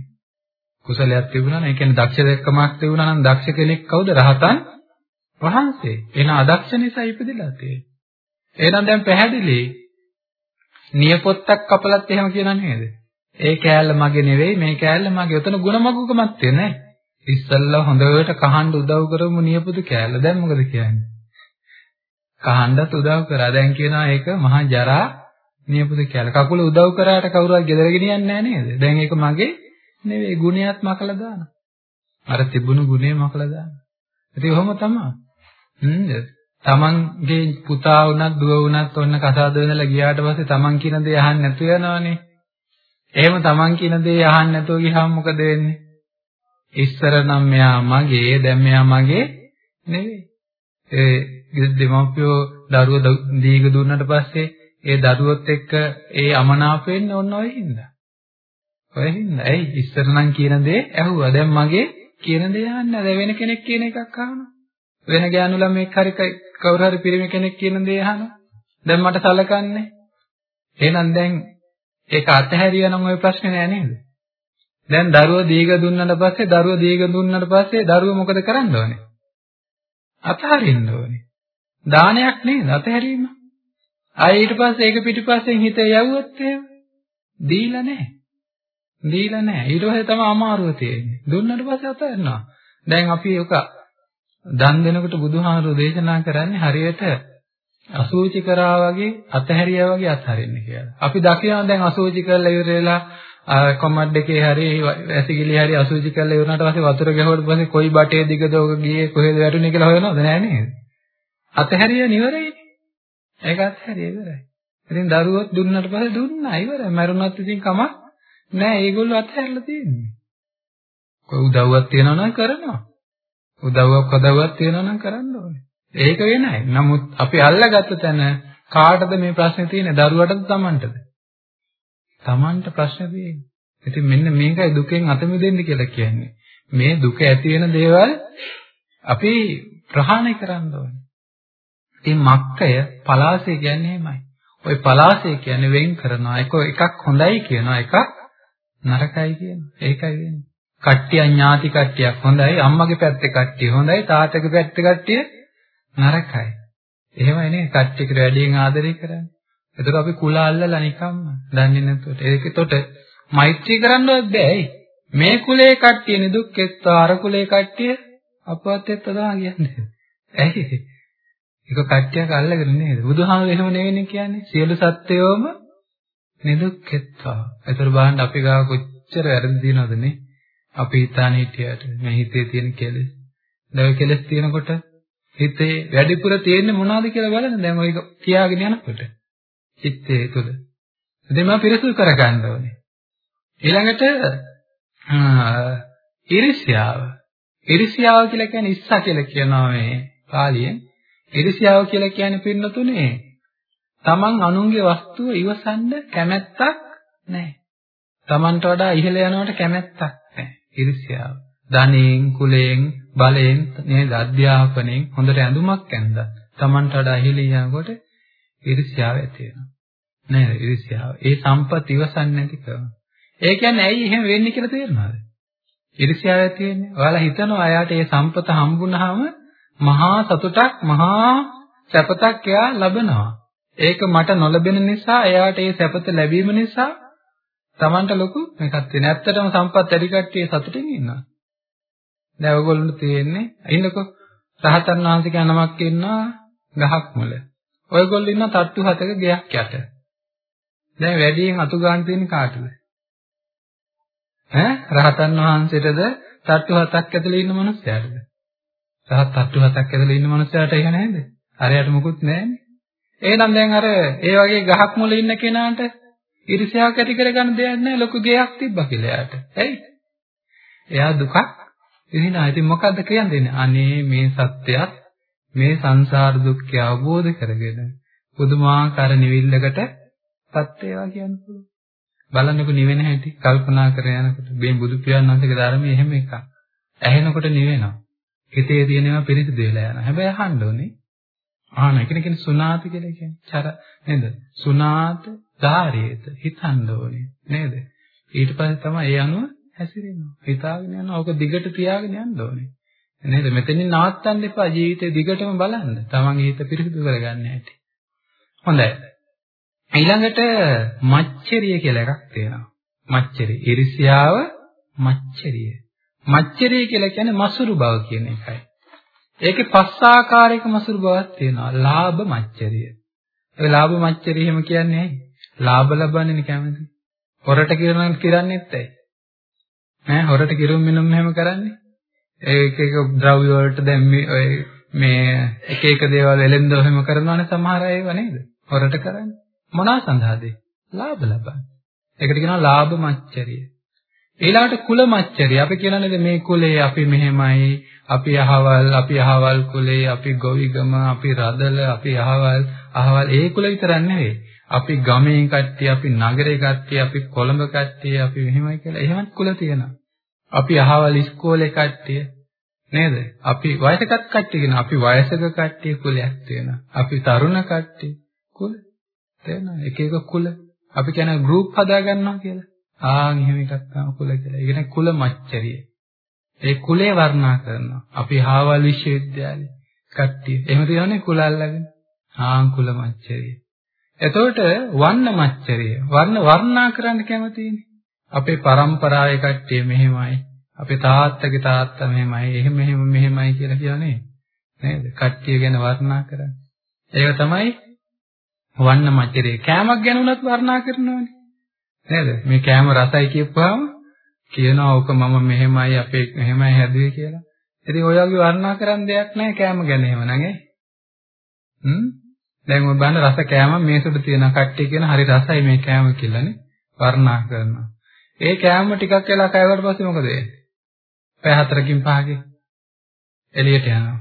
කුසලයක් තිබුණා නම් ඒ කියන්නේ දක්ෂ දෙකමක් තිබුණා නම් දක්ෂ කෙනෙක් කවුද? රහතන් වහන්සේ. එන අදක්ෂ නිසා ඉපදිලා තියෙන්නේ. එහෙනම් දැන් පැහැදිලි. නියපොත්තක් කපලත් එහෙම කියනා නේද? ඒ කෑල්ල මගේ නෙවෙයි මේ කෑල්ල මගේ. උතන ಗುಣමගුකමක් තියෙන්නේ නෑ. ඉස්සල්ලා හොඳට කහන්න උදව් කරමු නියපොතු කෑල්ල. දැන් මොකද කියන්නේ? කහන්නත් උදව් කරා. දැන් කියනවා ඒක මහා ජරා නියපොතු කෑල්ල. කකුල උදව් කරාට කවුරුවත් ගෙදර ගෙනියන්නේ නැහැ නේද? දැන් ඒක මගේ නෙවෙයි ගුණයක් මකලා දානවා. අර තිබුණු ගුණේ මකලා දානවා. ඉතින් ඔහොම තමයි. හ්ම්ද? තමන්ගේ පුතා වුණත් දුව වුණත් ඔන්න කසාද වෙනලා ගියාට පස්සේ තමන් කියන දේ අහන්න නැතු යනවනේ. එහෙම තමන් කියන දේ අහන්න නැතුව ගියාම මොකද වෙන්නේ? ඉස්සර නම් මෙයා මගේ දැන් මෙයා මගේ නෙවෙයි. ඒ දෙමව්පියෝ දරුව දීග දුන්නට පස්සේ ඒ දරුවොත් එක්ක ඒ අමනාප වෙන්නේ ඔන්න ඔය හින්දා. ඔය හින්දා. ඇයි ඉස්සර නම් කියන දේ ඇහුවා. දැන් මගේ කියන දේ අහන්නේ නැහැ. වෙන කෙනෙක් කියන එකක් අහනවා. වෙන ගෑනු ළමෙක් හරි කවුරු හරි පිරිමි කෙනෙක් කියන දේ අහනවා. දැන් මට සලකන්නේ. එහෙනම් දැන් ඒක අතහැරියා නම් ওই ප්‍රශ්නේ නෑ නේද? දැන් දරුව දීග දුන්නාට පස්සේ දරුව දීග දුන්නාට පස්සේ දරුව මොකද කරන්න ඕනේ? අතහරින්න ඕනේ. දානයක් නේද අතහැරීම. ආයෙ ඊට පස්සේ ඒක පිටිපස්සෙන් හිත යවුවොත් එහෙම දීලා නැහැ. දීලා නැහැ. ඊට පස්සේ තමයි අමාරුව තියෙන්නේ. දුන්නාට පස්සේ අතහරිනවා. දැන් අපි ඔක දන් දෙනකොට බුදුහාමුදුරෝ දේශනා කරන්නේ හරියට අසූචි කරා වගේ අතහැරියා වගේ අත්හරින්න කියලා. අපි දකිනවා දැන් අසූචි කරලා ඉවර වෙලා කොමඩ් එකේ හරි ඇසිගිලි හරි අසුචි කරලා ඉවරනට පස්සේ වතුර ගැහුවට පස්සේ කොයි බටේ දිගද ඔක ගියේ කොහෙද වැටුනේ කියලා හොයනවද නෑ නේද? අතහැරිය නිවරයිනේ. ඒක අතහැරිය ඉවරයි. ඉතින් දරුවොත් දුන්නට පස්සේ දුන්නා ඉවරයි. මරුණත් ඉතින් කමක් නෑ. ඒගොල්ලෝ අතහැරලා තියෙන්නේ. කොයි උදව්වක් තියනවා නම් කරනවා. උදව්වක් උදව්වක් තියනවා නම් කරන්න ඕනේ. ඒක වෙනයි. නමුත් අපි අල්ලගත්ත තැන කාටද මේ ප්‍රශ්නේ තියෙන්නේ? දරුවටද Tamanටද? Tamanට ප්‍රශ්න තියෙන්නේ. ඉතින් මෙන්න මේකයි දුකෙන් අත මිදෙන්න කියලා කියන්නේ. මේ දුක ඇති වෙන දේවල් අපි ප්‍රහාණය කරන්න ඕනේ. ඉතින් මක්කය පලාසය කියන්නේ එහෙමයි. ওই පලාසය කියන්නේ වෙන් කරනවා. එක එකක් හොඳයි කියනවා එකක් නරකයි කියනවා. ඒකයි වෙන්නේ. කට්ටිය ඥාති කට්ටියක් හොඳයි අම්මගේ පැත්තේ කට්ටිය හොඳයි තාත්තගේ පැත්තේ කට්ටිය නරකයි. එහෙමයි නේ කට්ටියකට වැඩියෙන් ආදරය කරන්නේ. එතකොට අපි කුල අල්ලලා නිකම්ම දන්නේ නැතුවට. ඒකෙතොට මෛත්‍රී කරන්නවත් බෑ. මේ කුලේ කට්ටිය නිදුක්කෙත් අර කුලේ කට්ටිය අපවත්ෙත් තමයි කියන්නේ. ඇයි? ඒක කට්ටියක් අල්ලගෙන නේද? බුදුහාමුදුරු එහෙම නෙවෙන්නේ කියන්නේ. සියලු සත්වයෝම නිදුක්කෙත්වා. ඒතර බලන්න අපි ගාව කොච්චර වැරදි දිනවද නේ? අපි හිතාන හිටියට මේ හිතේ තියෙන කෙලෙස්. දැන් කෙලෙස් තියෙනකොට හිතේ වැඩිපුර තියෙන්නේ මොනවද කියලා බලන්න දැන් ඔය කියාගෙන යනකොට චිත්තයේ තුල. ඉතින් මම පිරිසුදු කරගන්න ඕනේ. ඊළඟට ඉරිසියාව. ඉරිසියාව කියලා කියන්නේ ඉස්සා කියලා කියනවා මේ පාලියෙන්. ඉරිසියාව කියලා කියන්නේ පින්නතුනේ තමන් අනුන්ගේ වස්තුව ඉවසන්න කැමැත්තක් නැහැ. තමන්ට වඩා ඉහළ යනවට කැමැත්තක් නැහැ. ඉරිසියාව. ධනෙන්, කුලයෙන්, බලයෙන්, නේද අධ්‍යාපනයෙන් හොඳට ඇඳුමක් ඇඳලා තමන්ට වඩා ඉහළ යනකොට ඉරිසියාව ඇති වෙනවා. නේද? ඉරිසියාව. ඒ සම්පත් ඉවසන්නේ නැති කරනවා. ඒ කියන්නේ ඇයි එහෙම වෙන්නේ කියලා තේරෙනවද? ඉරිසියාව ඇති වෙන්නේ. ඔයාලා හිතනවා එයාට මේ සම්පත හම්බුනහම මහා සතුටක්, මහා සැපතක් එයා ලබනවා. ඒක මට නොලැබෙන නිසා එයාට ඒ සැපත ලැබීම නිසා Tamanට ලොකු මේකක් තියෙන. ඇත්තටම සම්පත් වැඩි කට්ටිය සතුටින් ඉන්නවා. දැන් ඔයගොල්ලන්ට තියෙන්නේ අයින්නකෝ රහතන් වහන්සේ කියන නමක් ඉන්නවා ගහක් මුල. ඔයගොල්ලෝ ඉන්න තට්ටු හතක ගයක් යට. දැන් වැඩියෙන් අතු ගන්න තියෙන කාටද? ඈ රහතන් වහන්සේටද තට්ටු හතක් ඇතුලේ ඉන්න මනුස්සයාටද? රහත් තට්ටු හතක් ඇතුලේ ඉන්න මනුස්සයාට ඒක නේද? අරයට මුකුත් නැහැනේ. එහෙනම් දැන් අර ඒ වගේ ගහක් මුල ඉන්න කෙනාට ඉරිසියාවක් ඇති කරගන්න දෙයක් නැහැ ලොකු ගයක් තිබ්බා කියලා එයාට. ඇයි? එයා දුකක් විඳිනා. ඉතින් මොකද්ද කියන්නේ? අනේ මේ සත්‍යයත් මේ සංසාර දුක්ඛය අවබෝධ කරගෙන පුදුමාකාර නිවිල්ලකට පත් වේවා කියන්න පුළුවන්. බලන්නකො නිවෙන හැටි කල්පනා කර යනකොට මේ බුදු පියාණන් වහන්සේගේ ධර්මයේ එහෙම එකක්. ඇහෙනකොට නිවෙනවා. හිතේ තියෙනවා පිරිසිදු වෙලා යනවා. හැබැයි අහන්න ඕනේ. ආන එකන කියන්නේ සුනාත කියලා කියන්නේ. චර නේද? සුනාත ධාරයේත හිතන්න ඕනේ නේද? ඊට පස්සේ තමයි ඒ අනුව හැසිරෙනවා. හිතාගෙන යනවා. ඕක දිගට තියාගෙන යන්න ඕනේ. නේද? මෙතනින් නවත්තන්න එපා. ජීවිතේ දිගටම බලන්න. තමන්ගේ හිත පිරිසිදු කරගන්න හැටි. හොඳයි. ඊළඟට මච්චරිය කියලා එකක් තියෙනවා. මච්චරිය. ඉරිසියාව මච්චරිය. මච්චරිය කියලා කියන්නේ මසුරු බව කියන එකයි. ඒකේ පස් ආකාරයක මසුරු බවක් තියෙනවා. ලාභ මච්චරිය. ඒ ලාභ මච්චරිය එහෙම කියන්නේ ඇයි? ලාභ ලබන්නේ කැමති. හොරට කිරන කිරන්නේත් ඇයි? ඈ හොරට කිරුම් මිනුම් එහෙම කරන්නේ? ඒක එක ද්‍රව්‍ය වලට දැන් මේ එක එක දේවල් එලෙන්ද එහෙම කරනවානේ සමහර අය ඒවා නේද? හොරට කරන්නේ. මොනවා සඳහාද? ලාභ ලබන්න. ඒකට කියනවා ලාභ මච්චරිය. ඊළඟට කුල මච්චරිය. අපි කියනනේ මේ කුලේ අපි මෙහෙමයි, අපි අහවල්, අපි අහවල් කුලේ, අපි ගොවිගම, අපි රදල, අපි අහවල්, අහවල් ඒ කුල විතරක් නෙවෙයි. අපි ගමේ කට්ටිය, අපි නගරේ කට්ටිය, අපි කොළඹ කට්ටිය, අපි මෙහෙමයි කියලා එහෙමත් කුල තියෙනවා. අපි අහවල් ඉස්කෝලේ කට්ටිය නේද? අපි වයසකට කට්ටිය කියන අපි වයසක කට්ටිය කුලයක් තියෙනවා. අපි තරුණ කට්ටිය කුල තේරෙනවද? එක එක කුල. අපි කියන ගෲප් හදා ගන්නවා කියලා. ආන් එහෙම එකක් තමයි කුල කියලා. ඒ කියන්නේ කුල මච්චරිය. ඒ කුලේ වර්ණනා කරනවා. අපි හාවල් විශ්වවිද්‍යාලේ කට්ටිය. එහෙම තියෙනනේ කුල අල්ලගෙන. ආන් කුල මච්චරිය. එතකොට වර්ණ මච්චරිය. වර්ණ වර්ණනා කරන්න කැමතිනේ. අපේ પરම්පරාවේ කට්ටිය මෙහෙමයි. අපේ තාත්තගේ තාත්තා මෙහෙමයි. එහෙම මෙහෙම මෙහෙමයි කියලා කියන්නේ නේද? කට්ටිය ගැන වර්ණනා කරන්නේ. ඒක තමයි වන්න මච්චරේ කෑමක් ගැන උනත් වර්ණනා කරනවානේ. නේද? මේ කෑම රසයි කියපුවාම කියනවා ඔක මම මෙහෙමයි අපේ මෙහෙමයි හැදුවේ කියලා. ඉතින් ඔය වගේ වර්ණනා කරන්න දෙයක් නැහැ කෑම ගැන එහෙම නංගේ. හ්ම්? දැන් ඔය බලන්න රස කෑම මේසුඩ තියෙන කට්ටිය කියන හරි රසයි මේ කෑම කියලානේ වර්ණනා කරනවා. ඒ කෑම ටිකක් වෙලා කෑවට පස්සේ මොකද වෙන්නේ? පැය හතරකින් පහකින් එළියට යනවා.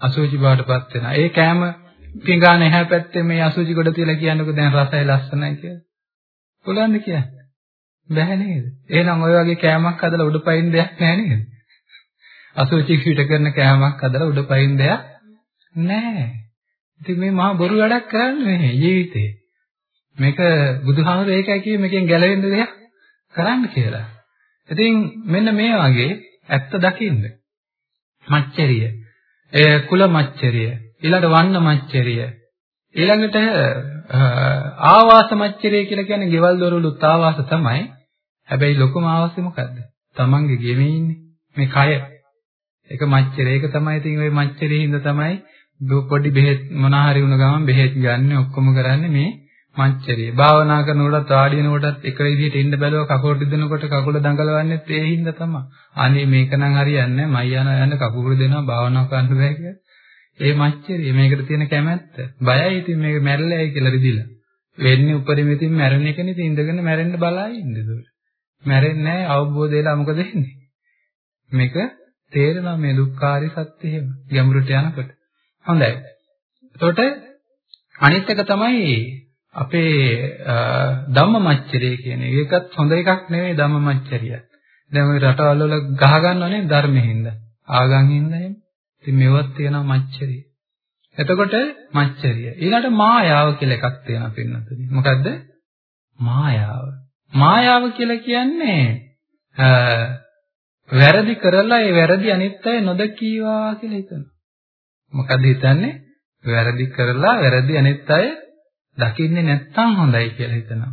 අසුචි බවටපත් වෙනවා. ඒ කෑම පිඟාන එහා පැත්තේ මේ අසුචි කොට තියලා කියන්නකෝ දැන් රසයි ලස්සනයි කියලා. පුළුවන්ද කියන්නේ? බැහැ නේද? එහෙනම් ওই වගේ කෑමක් හදලා උඩ පයින් දෙයක් නැහැ නේද? අසුචි පිට කරන කෑමක් හදලා උඩ පයින් දෙයක් නැහැ. ඉතින් මේ මහා බොරු වැඩක් කරන්නේ නේ ජීවිතේ. මේක බුදුහාමර ඒකයි කියේ මේකෙන් ගැලවෙන්න දෙයක් කරන්න කියලා. ඉතින් මෙන්න මේ වගේ ඇත්ත දකින්න. මච්චරිය. ඒ කුල මච්චරිය. ඊළඟට වන්න මච්චරිය. ඊළඟට ආවාස මච්චරිය කියලා කියන්නේ ගෙවල් දොරවලුත් ආවාස තමයි. හැබැයි ලොකුම ආවාසය මොකද්ද? Tamange ගෙමේ ඉන්නේ. මේ කය. ඒක මච්චරිය. ඒක තමයි ඉතින් ওই මච්චරිය හින්දා තමයි පොඩි බෙහෙත් මොනවා හරි වුණ ගමන් බෙහෙත් ගන්න ඔක්කොම කරන්නේ මේ මච්චරිය. භාවනා කරනකොටත් වාඩි වෙනකොටත් එක විදිහට ඉන්න බැලුව කකුල රිදෙනකොට කකුල දඟලවන්නේත් ඒ හින්දා තමයි. අනේ මේක නම් හරියන්නේ නැහැ. මයියාන යන කකුල දෙනවා භාවනා කරන්න බෑ කියලා. ඒ මච්චරිය මේකට තියෙන කැමැත්ත. බයයි ඉතින් මේක මැරෙලායි කියලා රිදිලා. වෙන්නේ උපරිම ඉතින් මැරෙන එකනේ ඉතින් ඉඳගෙන මැරෙන්න බලා ඉන්නේ ඒක. මැරෙන්නේ නැහැ අවබෝධ වෙලා මොකද වෙන්නේ? මේක තේරෙනවා මේ දුක්ඛාරි සත්‍ය එහෙම ගැඹුරට යනකොට. හොඳයි. එතකොට අනිත් එක තමයි අපේ ධම්මමච්චරිය කියන එක. ඒකත් හොඳ එකක් නෙවෙයි ධම්මමච්චරිය. දැන් ওই රටවල් වල ගහ ගන්නවනේ ධර්මෙහිඳ. ආගම් හින්දා එහෙම. ඉතින් මේවත් තියෙනවා මච්චරිය. එතකොට මච්චරිය. ඊළඟට මායාව කියලා එකක් තියෙනවා පින්නතුනි. මොකද්ද? මායාව. මායාව කියලා කියන්නේ වැරදි කරලා ඒ වැරදි අනිත් අය නොදකීවා කියලා හිතනවා. මොකද හිතන්නේ? වැරදි කරලා වැරදි අනිත් අය දකින්නේ නැත්තම් හොඳයි කියලා හිතනවා.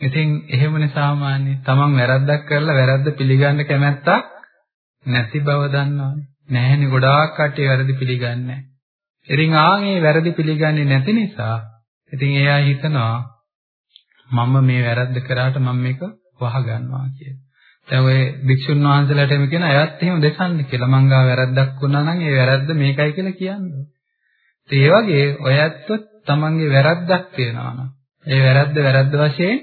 ඉතින් එහෙමනේ සාමාන්‍ය තමන් වැරද්දක් කරලා වැරද්ද පිළිගන්න කැමැත්තක් නැති බව දන්නවනේ. නැහැනේ ගොඩාක් කට්ටිය වැරදි පිළිගන්නේ නැහැ. ඉතින් ආන් මේ වැරදි පිළිගන්නේ නැති නිසා ඉතින් එයා හිතනවා මම මේ වැරද්ද කරාට මම මේක වහගන්නවා කියලා. දැන් ඔය භික්ෂුන් වහන්සේලාට එමෙ කියන අයත් එහෙම දෙසන්න කියලා. මං ගා වැරද්දක් වුණා නම් ඒ වැරද්ද මේකයි කියලා කියන්නේ. ඒ වගේ ඔය ඇත්තොත් තමන්ගේ වැරද්දක් තියෙනවා නම් ඒ වැරද්ද වැරද්ද වශයෙන්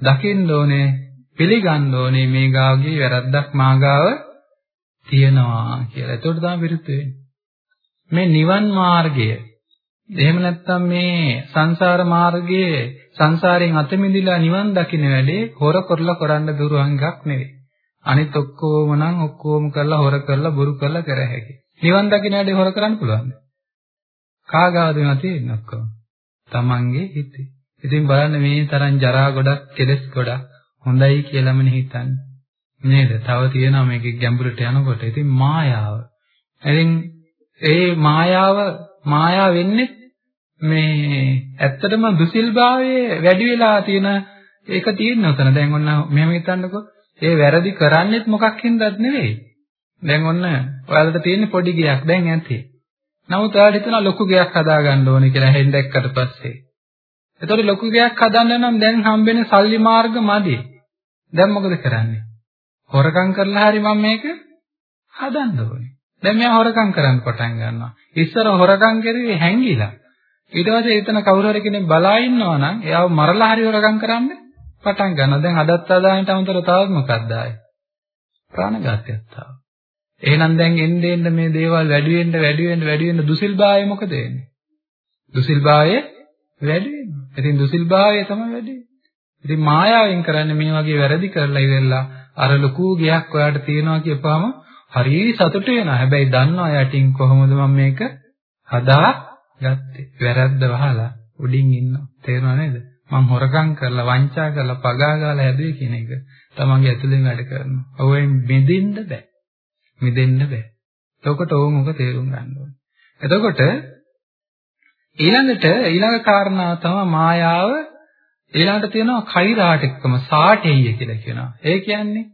දකින්න ඕනේ, පිළිගන්න ඕනේ මේ ගාවගේ වැරද්දක් මාගාව තියෙනවා කියලා. ඒකට තමයි විරුද්ධ වෙන්නේ. මේ නිවන් මාර්ගය එහෙම නැත්නම් මේ සංසාර මාර්ගයේ සංසාරයෙන් අත මිදලා නිවන් දකින්න වැඩේ හොර කරලා කරන්න දුරංගක් නෙවෙයි. අනිත් ඔක්කොම නම් ඔක්කොම කරලා හොර කරලා බොරු කරලා කර හැකියි. නිවන් දකින්න වැඩේ හොර කරන්න පුළුවන්ද? කාගාවද මේවා තියෙන්නේ ඔක්කොම? Tamange හිතේ. ඉතින් බලන්න මේ තරම් ජරා ගොඩක් කෙලස් ගොඩක් හොඳයි කියලාමනේ හිතන්නේ. නේද? තව තියෙනවා මේකේ ගැඹුරට යනකොට. ඉතින් මායාව. ඉතින් ඒ මායාව මායාව වෙන්නේ මේ ඇත්තටම දුසිල්භාවයේ වැඩි වෙලා තියෙන ඒක තියෙන උතන. දැන් ඔන්න මෙහෙම හිතන්නකෝ. ඒ වැරදි කරන්නේත් මොකක් හින්දාද නෙවෙයි. දැන් ඔන්න ඔයාලට තියෙන පොඩි ගයක් දැන් ඇති. නමුත් ඔයාලට හිතනවා ලොකු ගයක් හදාගන්න ඕනේ කියලා හෙන් දැක්කට පස්සේ. එතකොට ලොකු ගයක් හදන්න නම් දැන් හම්බෙන සල්ලි මාර්ග මදි. දැන් මොකද කරන්නේ? හොරකම් කරලා හරි මම මේක හදන්න ඕනේ. දැන් මෙයා හොරකම් කරන්න පටන් ගන්නවා. ඉස්සර හොරකම් කරුවේ හැංගිලා. ඊට පස්සේ එතන කවුරු හරි කෙනෙක් බලා ඉන්නවා නම් එයාව මරලා හරි හොරකම් කරන්න පටන් ගන්නවා. දැන් අදත් අදායන්ට අමතර තවත් මොකක්ද ආයේ? ප්‍රාණඝාතයක් තාව. එහෙනම් දැන් එන්නේ එන්නේ මේ දේවල් වැඩි වෙන්න වැඩි වෙන්න වැඩි වෙන්න දුසිල්භාවය මොකද වෙන්නේ? දුසිල්භාවය වැඩි වෙනවා. ඉතින් දුසිල්භාවය තමයි වැඩි වෙන්නේ. ඉතින් මායාවෙන් කරන්නේ මේ වගේ වැරදි කරලා ඉවරලා අර ලොකු ගයක් ඔයාලට තියනවා කියපුවාම හරි සතුට වෙනවා. හැබැයි දන්නවා යටින් කොහොමද මම මේක හදාගත්තේ. වැරද්ද වහලා උඩින් ඉන්නවා. තේරුණා නේද? මම හොරකම් කරලා වංචා කරලා පගා ගාලා හැදුවේ කියන එක තමන්ගේ ඇතුලෙන් වැඩ කරනවා. ඔවෙන් බෙදෙන්න බෑ. මිදෙන්න බෑ. එතකොට ඕක මොක තේරුම් ගන්න ඕනේ. එතකොට ඊළඟට ඊළඟ කාරණාව තමයි මායාව ඊළඟට තියෙනවා කෛරාටිකම සාටෙය කියලා කියනවා. ඒ කියන්නේ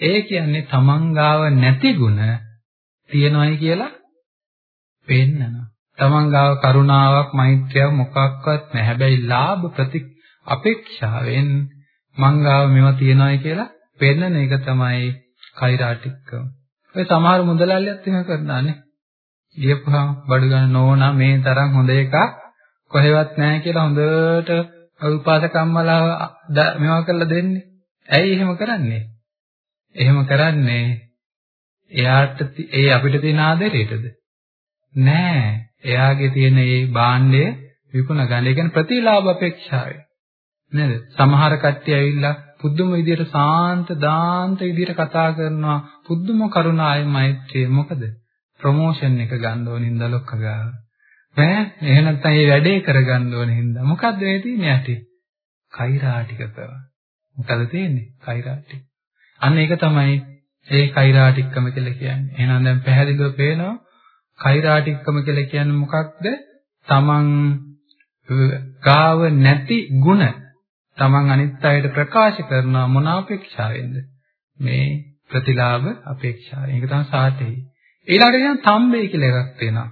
ඒ කියන්නේ තමන් ගාව නැති ಗುಣ තියනවායි කියලා පෙන්නනවා. තමන් ගාව කරුණාවක් මෛත්‍රියක් මොකක්වත් නැහැ. හැබැයි ලාභ ප්‍රති අපේක්ෂාවෙන් මං ගාව මේවා තියනවායි කියලා පෙන්නන එක තමයි කෛරාටිකම. ඔය සමහර මුදලාලියත් එහෙම කරනානේ. ගියපුවාම බඩු ගන්න නෝනා මේ තරම් හොඳ එකක් කොහෙවත් නැහැ කියලා හොඳට උපාසකම්මලා මේවා කරලා දෙන්නේ. ඇයි එහෙම කරන්නේ? එහෙම කරන්නේ එයාට ඒ අපිට තියෙන ආදරයටද? නෑ. එයාගේ තියෙන ඒ භාණ්ඩය විකුණ ගන්න. ඒ කියන්නේ ප්‍රතිලාභ අපේක්ෂාවයි. නේද? සමහර කට්ටිය ඇවිල්ලා පුදුම විදියට සාන්ත දාන්ත විදියට කතා කරනවා. පුදුම කරුණාවයි මෛත්‍රිය. මොකද? ප්‍රොමෝෂන් එක ගන්න ඕන හින්දා ලොක්ක ගාව. ඈ එහෙ නැත්නම් මේ වැඩේ කරගන්න ඕන හින්දා. මොකද්ද මේ තියෙන්නේ යටි? කෛරාටිකකව. මොකද තියෙන්නේ? කෛරාටික. අන්න ඒක තමයි ඒ කෛරාටික්කම කියලා කියන්නේ. එහෙනම් දැන් පැහැදිලිව පේනවා කෛරාටික්කම කියලා කියන්නේ මොකක්ද? තමන් ගාව නැති ಗುಣ තමන් අනිත් අයට ප්‍රකාශ කරන මොන අපේක්ෂාවෙන්ද? මේ ප්‍රතිලාභ අපේක්ෂාව. ඒක තමයි සාතේ. ඊළඟට කියන තම්බේ කියලා එකක් තියෙනවා.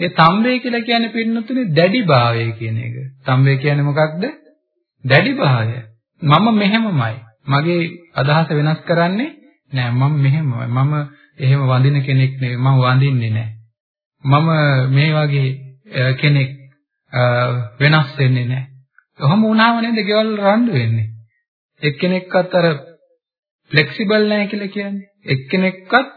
ඒ තම්බේ කියලා කියන්නේ පින්නතුනේ දැඩිභාවය කියන එක. තම්බේ කියන්නේ මොකක්ද? දැඩිභාවය. මම මෙහෙමමයි. මගේ අදහස වෙනස් කරන්නේ නෑ මම මෙහෙමයි. මම එහෙම වඳින කෙනෙක් නෙවෙයි. මම වඳින්නේ නෑ. මම මේ වගේ කෙනෙක් වෙනස් වෙන්නේ නැහැ. කොහොම වුණාම නේද ගෙවල් රණ්ඩු වෙන්නේ. එක්කෙනෙක්වත් අර ෆ්ලෙක්සිබල් නැහැ කියලා කියන්නේ. එක්කෙනෙක්වත්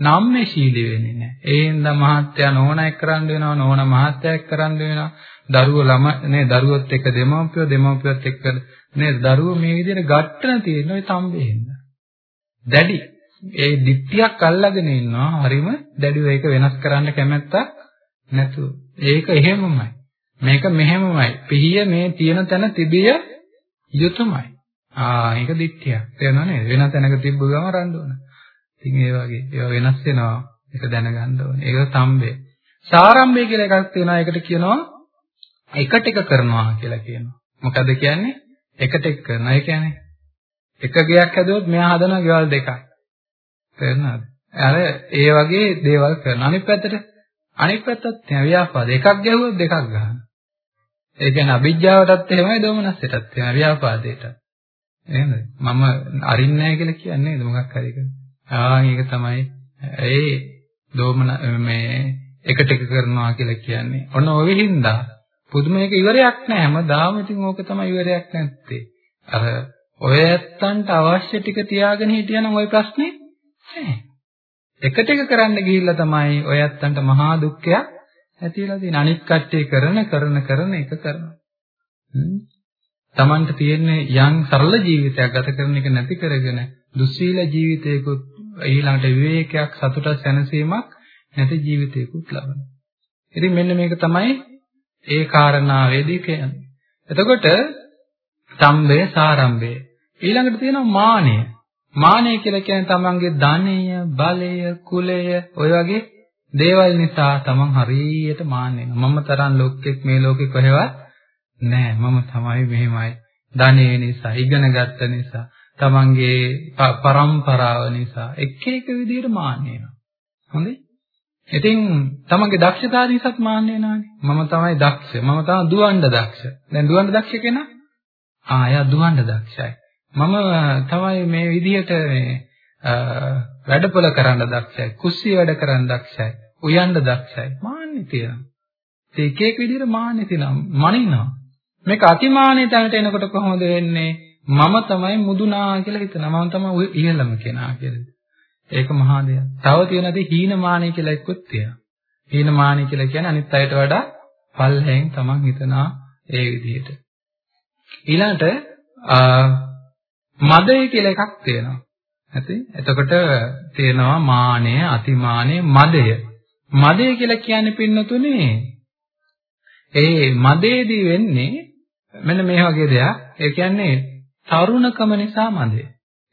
නම්මේශීලී වෙන්නේ නැහැ. ඒ හින්දා මහත්යා නෝනා එක්ක රණ්ඩු වෙනවා, නෝනා මහත්යා එක්ක රණ්ඩු වෙනවා. දරුවෝ ළම නේ දරුවොත් එක්ක දෙමව්පියෝ, දෙමව්පියොත් එක්ක නේද දරුවෝ මේ විදිහට ගැට්ටන තියෙන ඔය තම්බේ හින්දා. දැඩි ඒ දිට්ඨියක් අල්ලගෙන ඉන්නවා හරිම දැඩිව ඒක වෙනස් කරන්න කැමැත්තක් නැතුව. ඒක එහෙමමයි. මේක මෙහෙමමයි. පිහිය මේ තියෙන තැන තිබිය යුතුයමයි. ආ ඒක දිට්ඨියක්. තේරෙනව නේද? වෙන තැනක තිබ්බ ගම රණ්ඩුවන. ඉතින් ඒ වගේ ඒවා වෙනස් වෙනවා. ඒක දැනගන්න ඕනේ. ඒක සම්බේ. සාරම්භය කියලා එකක් තියෙනවා. ඒකට කියනවා එකට එක කරනවා කියලා කියනවා. මොකද කියන්නේ? එකට එක කරනවා. ඒ කියන්නේ එක ගයක් හැදුවොත් මෙයා හදන ගෙවල් දෙකක්. තේරුණාද? අර ඒ වගේ දේවල් කරන අනිත් පැත්තට අනිත් පැත්තත් තියෙන ව්‍යාපාද එකක් ගැහුවොත් දෙකක් ගන්න. ඒ කියන්නේ අවිජ්ජාවටත් එහෙමයි දෝමනස්සටත් එහෙමයි ව්‍යාපාදයට. එහෙමද? මම අරින්නේ නැහැ කියලා කියන්නේ නේද මොකක් හරි එක. ආ ඒක තමයි ඒ දෝමන මේ එකට එක කරනවා කියලා කියන්නේ. ඔන්න ඔය හින්දා පුදුම එක ඉවරයක් නැහැ. හැමදාම ඉතින් ඕක තමයි ඉවරයක් නැත්තේ. අර ඔය ඇත්තන්ට අවශ්‍ය ටික තියාගෙන හිටියනම් ওই ප්‍රශ්නේ නැහැ. එකට එක කරන්න ගිහිල්ලා තමයි ඔය ඇත්තන්ට මහා දුක්ඛයක් ඇතිලා තියෙන්නේ. අනිත් කට්ටිය කරන කරන කරන එක කරනවා. තමන්ට තියෙන්නේ යම් සරල ජීවිතයක් ගත කරන එක නැති කරගෙන දුස්සීල ජීවිතයකුත් ඊළඟට විවේකයක් සතුටක් සැනසීමක් නැති ජීවිතයකුත් ලබනවා. ඉතින් මෙන්න මේක තමයි ඒ කාරණාවේදී කියන්නේ. එතකොට සම්බය සාරම්භය. ඊළඟට තියෙනවා මානය. මානය කියලා කියන්නේ තමන්ගේ ධනය, බලය, කුලය ඔය වගේ දේවල් නිසා තමන් හරියට මාන්නේ. මම තරම් ලෝකෙක් මේ ලෝකෙ කොහෙවත් නෑ. මම තමයි මෙහෙමයි. ධනෙ නිසා, ඉගෙන ගත්ත නිසා, තමන්ගේ පරම්පරාව නිසා එක එක විදිහට මාන්නේ වෙනවා. හොඳේ? ඉතින් තමන්ගේ දක්ෂතාව නිසාත් මාන්නේ වෙනානේ. මම තමයි දක්ෂ. මම තමයි දුවන්න දක්ෂ. දැන් දුවන්න දක්ෂ කෙනා ආ එයා දුවන්න දක්ෂයි. මම තමයි මේ විදිහට මේ වැඩපොළ කරන්න දක්ෂයි. කුස්සිය වැඩ කරන්න දක්ෂයි. උයන්න දක්ෂයි. මාන්නේ තියෙනවා. ඒ එක එක විදිහට මාන්නේ තියෙනවා. මනිනවා. මේක අතිමානයේ තැනට එනකොට කොහොමද වෙන්නේ? මම තමයි මුදුනා කියලා හිතනවා. මම තමයි ඉහළම කෙනා කියලා. ඒක මහා දෙයක්. තව තියෙනදී හීනමානය කියලා එක්කත් තියෙනවා. හීනමානය කියලා කියන්නේ අනිත් අයට වඩා පල්ලෙන් තමන් හිතනා ඒ විදිහට. ඊළඟට මදය කියලා එකක් තියෙනවා. ඇති? එතකොට තියෙනවා මානය, අතිමානය, මදය. මදය කියලා කියන්නේ පින්නතුනේ ඒ මදේදී වෙන්නේ මෙන්න මේ වගේ දෙයක්. ඒ කියන්නේ තරුණකම නිසා මදය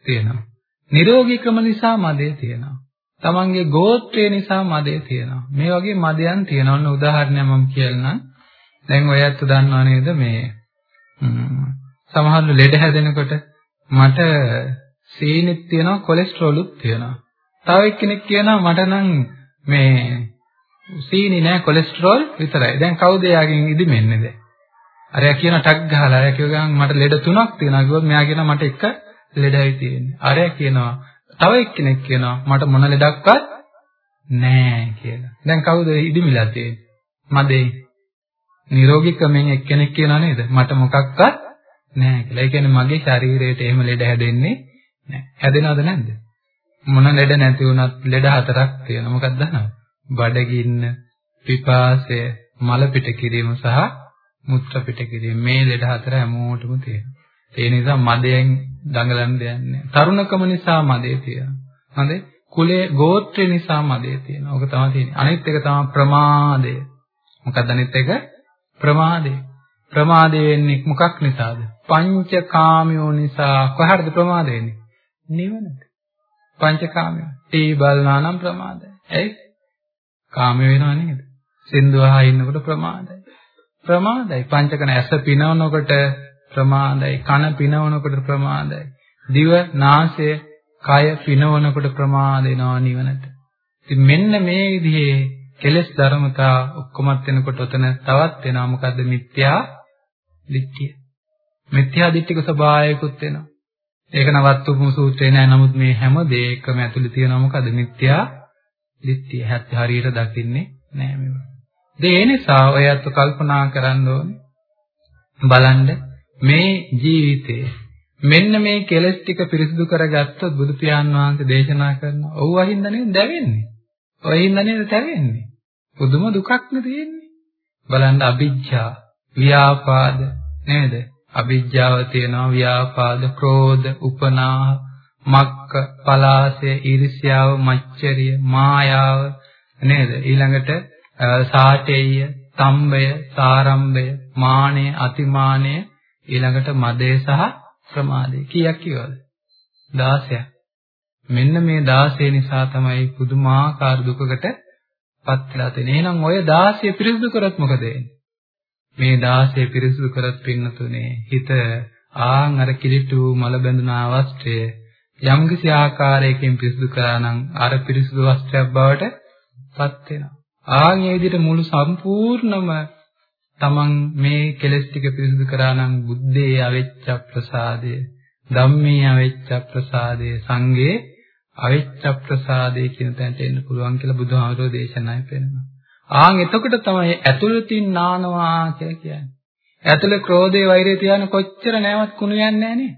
තියෙනවා. නිරෝගීකම නිසා මදය තියෙනවා. තමන්ගේ ගෝත්‍රය නිසා මදය තියෙනවා. මේ වගේ මදයන් තියෙනවා. ඔන්න උදාහරණයක් මම කියන්නම්. දැන් ඔයත් දන්නවා නේද මේ සමහරවල් ලෙඩ හැදෙනකොට මට සීනිත් තියෙනවා කොලෙස්ටරෝලුත් තියෙනවා. තව එක්කෙනෙක් කියනවා මට නම් මේ සීනි නෑ කොලෙස්ටරෝල් විතරයි. දැන් කවුද යාගෙන් ඉදිමෙන්නේ දැන්? අරයා කියන ටක් ගහලා අරයා කියව ගමන් මට ලෙඩ තුනක් තියෙනවා කිව්වොත් මෙයා කියනවා මට එක ලෙඩයි තියෙන්නේ. අරයා කියනවා තව එක්කෙනෙක් කියනවා මට මොන ලෙඩක්වත් නෑ කියලා. දැන් කවුද ඉදිමිලා තියෙන්නේ? මදේ. නිරෝගීකමෙන් එක්කෙනෙක් කියනවා නේද? මට මොකක්වත් නෑ කියලා. ඒ කියන්නේ මගේ ශරීරයට එහෙම ලෙඩ හැදෙන්නේ නෑ. හැදෙනවද නැද්ද? මොන ලෙඩ නැති වුණත් ලෙඩ හතරක් තියෙනවා. මොකක්ද දන්නවද? බඩගින්න, පිපාසය, මල පිට කිරීම සහ මුත්‍ර පිට කිරීම මේ ලෙඩ හතර හැමෝටම තියෙනවා. ඒ නිසා මදයෙන් දඟලන්න දෙයක් නැහැ. තරුණකම නිසා මදේ තියෙනවා. හරි? කුලේ ගෝත්‍රය නිසා මදේ තියෙනවා. ඕක තමයි තියෙන්නේ. අනිත් එක තමයි ප්‍රමාදය. මොකක්ද අනිත් එක? ප්‍රමාදය. ප්‍රමාදය වෙන්නේ මොකක් නිසාද? පංචකාමියෝ නිසා. කොහරද ප්‍රමාද වෙන්නේ? නිවනට. පංචකාමියෝ. තී බලනා නම් ප්‍රමාදයි. ඇයි? කාම වෙනව නේද? සින්දුව අහා ඉන්නකොට ප්‍රමාදයි. ප්‍රමාදයි. පංචකන ඇස පිනවනකොට ප්‍රමාදයි. කන පිනවනකොට ප්‍රමාදයි. දිව, නාසය, කය පිනවනකොට ප්‍රමාද වෙනවා නිවනට. ඉතින් මෙන්න මේ විදිහේ කෙලෙස් ධර්මතා ඔක්කොමත් වෙනකොට ඔතන තවත් වෙනවා මොකද්ද මිත්‍යා දිට්ඨිය. මිත්‍යා දිට්ඨික ස්වභාවයකුත් වෙනවා. ඒක නවත්තුමු සූත්‍රේ නෑ නමුත් මේ හැම දෙයකම ඇතුළේ තියෙනවා මොකද්ද මිත්‍යා දිට්ඨිය. හත් හරියට දකින්නේ නෑ මේව. ඒ නිසා ඔයත් කල්පනා කරන්න ඕනේ. බලන්න මේ ජීවිතේ මෙන්න මේ කෙලස් ටික පිරිසිදු කරගත්තොත් බුදු පියාණන් වහන්සේ දේශනා කරනවා. ඔව් අහින්ද නේද දැවෙන්නේ? ඔය හින්දා නේද තැවෙන්නේ? පුදුම දුකක් නේ තියෙන්නේ. බලන්න අවිජ්ජා, ව්‍යාපාද නේද? අවිජ්ජාව තියෙනවා ව්‍යාපාද, ක්‍රෝධ, උපනාහ, මක්ක, පලාසය, ඊර්ෂ්‍යාව, මච්චරිය, මායාව නේද? ඊළඟට සාටේය, තම්බය, සාරම්භය, මානය, අතිමානය, ඊළඟට මදේ සහ ප්‍රමාදය. කීයක් කියවද? 16ක්. මෙන්න මේ 16 නිසා තමයි පුදුමාකාර දුකකට පත් වෙලා තියෙන්නේ. එහෙනම් ඔය 16 පිරිසිදු කරත් මොකද වෙන්නේ? මේ 16 පිරිසිදු කරත් පින්නතුනේ හිත ආන් අර කිලිටු මල බැඳුන අවස්ථය යම්කිසි ආකාරයකින් පිරිසිදු කරා නම් අර පිරිසිදු වස්ත්‍රයක් බවට පත් වෙනවා. ආන් මේ විදිහට මුළු සම්පූර්ණම තමන් මේ කෙලස් ටික පිරිසිදු කරා නම් බුද්ධේ අවෙච්ච ප්‍රසාදය ධම්මේ අවෙච්ච ප්‍රසාදය සංඝේ අවෙච්ච ප්‍රසාදය කියන තැනට එන්න පුළුවන් කියලා බුදුහාමුදුරෝ දේශනායි පෙන්නනවා. ආන් එතකොට තමයි ඇතුළතින් නානවා කියලා කියන්නේ. ඇතුළේ ක්‍රෝධේ වෛරය තියන කොච්චර නැවත් කුණු යන්නේ නැහනේ.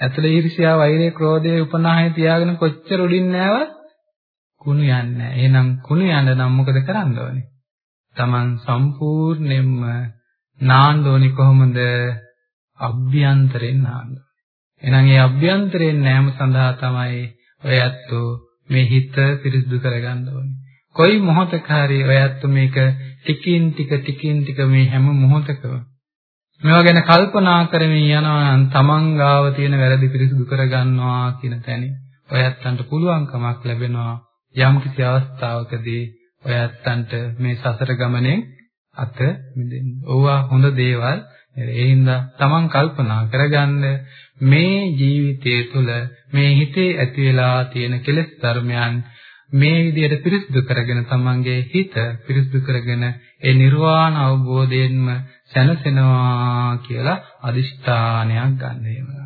ඇතුළේ ඊර්ෂ්‍යාව වෛරය ක්‍රෝධේ උපනාහය තියාගෙන කොච්චර උඩින් නැවත් කුණු යන්නේ නැහැ. එහෙනම් කුණු යන්න නම් මොකද කරන්න ඕනේ? Taman සම්පූර්ණයෙන්ම නාන්න ඕනේ කොහොමද? අභ්‍යන්තරයෙන් නාන්න. එහෙනම් ඒ අභ්‍යන්තරයෙන් නෑම සඳහා තමයි ඔය ඇත්තෝ මේ හිත පිරිසිදු කරගන්න ඕනේ. කොයි මොහොතක හරි ඔය ඇත්තෝ මේක ටිකින් ටික ටිකින් ටික මේ හැම මොහොතකම මේවා ගැන කල්පනා කරමින් යනවා නම් තමන් ගාව තියෙන වැරදි පිරිසිදු කරගන්නවා කියන තැන ඔය ඇත්තන්ට පුළුවන්කමක් ලැබෙනවා යම් කිසි අවස්ථාවකදී ඔය ඇත්තන්ට මේ සසර ගමනේ අත මිදෙන්න. ඕවා හොඳ දේවල්. ඒ හින්දා තමන් කල්පනා කරගන්න මේ ජීවිතය තුළ මේ හිතේ ඇති වෙලා තියෙන කෙලෙස් ධර්මයන් මේ විදිහට පිරිසිදු කරගෙන තමන්ගේ හිත පිරිසිදු කරගෙන ඒ නිර්වාණ අවබෝධයෙන්ම සැනසෙනවා කියලා අදිෂ්ඨානයක් ගන්න එහෙම.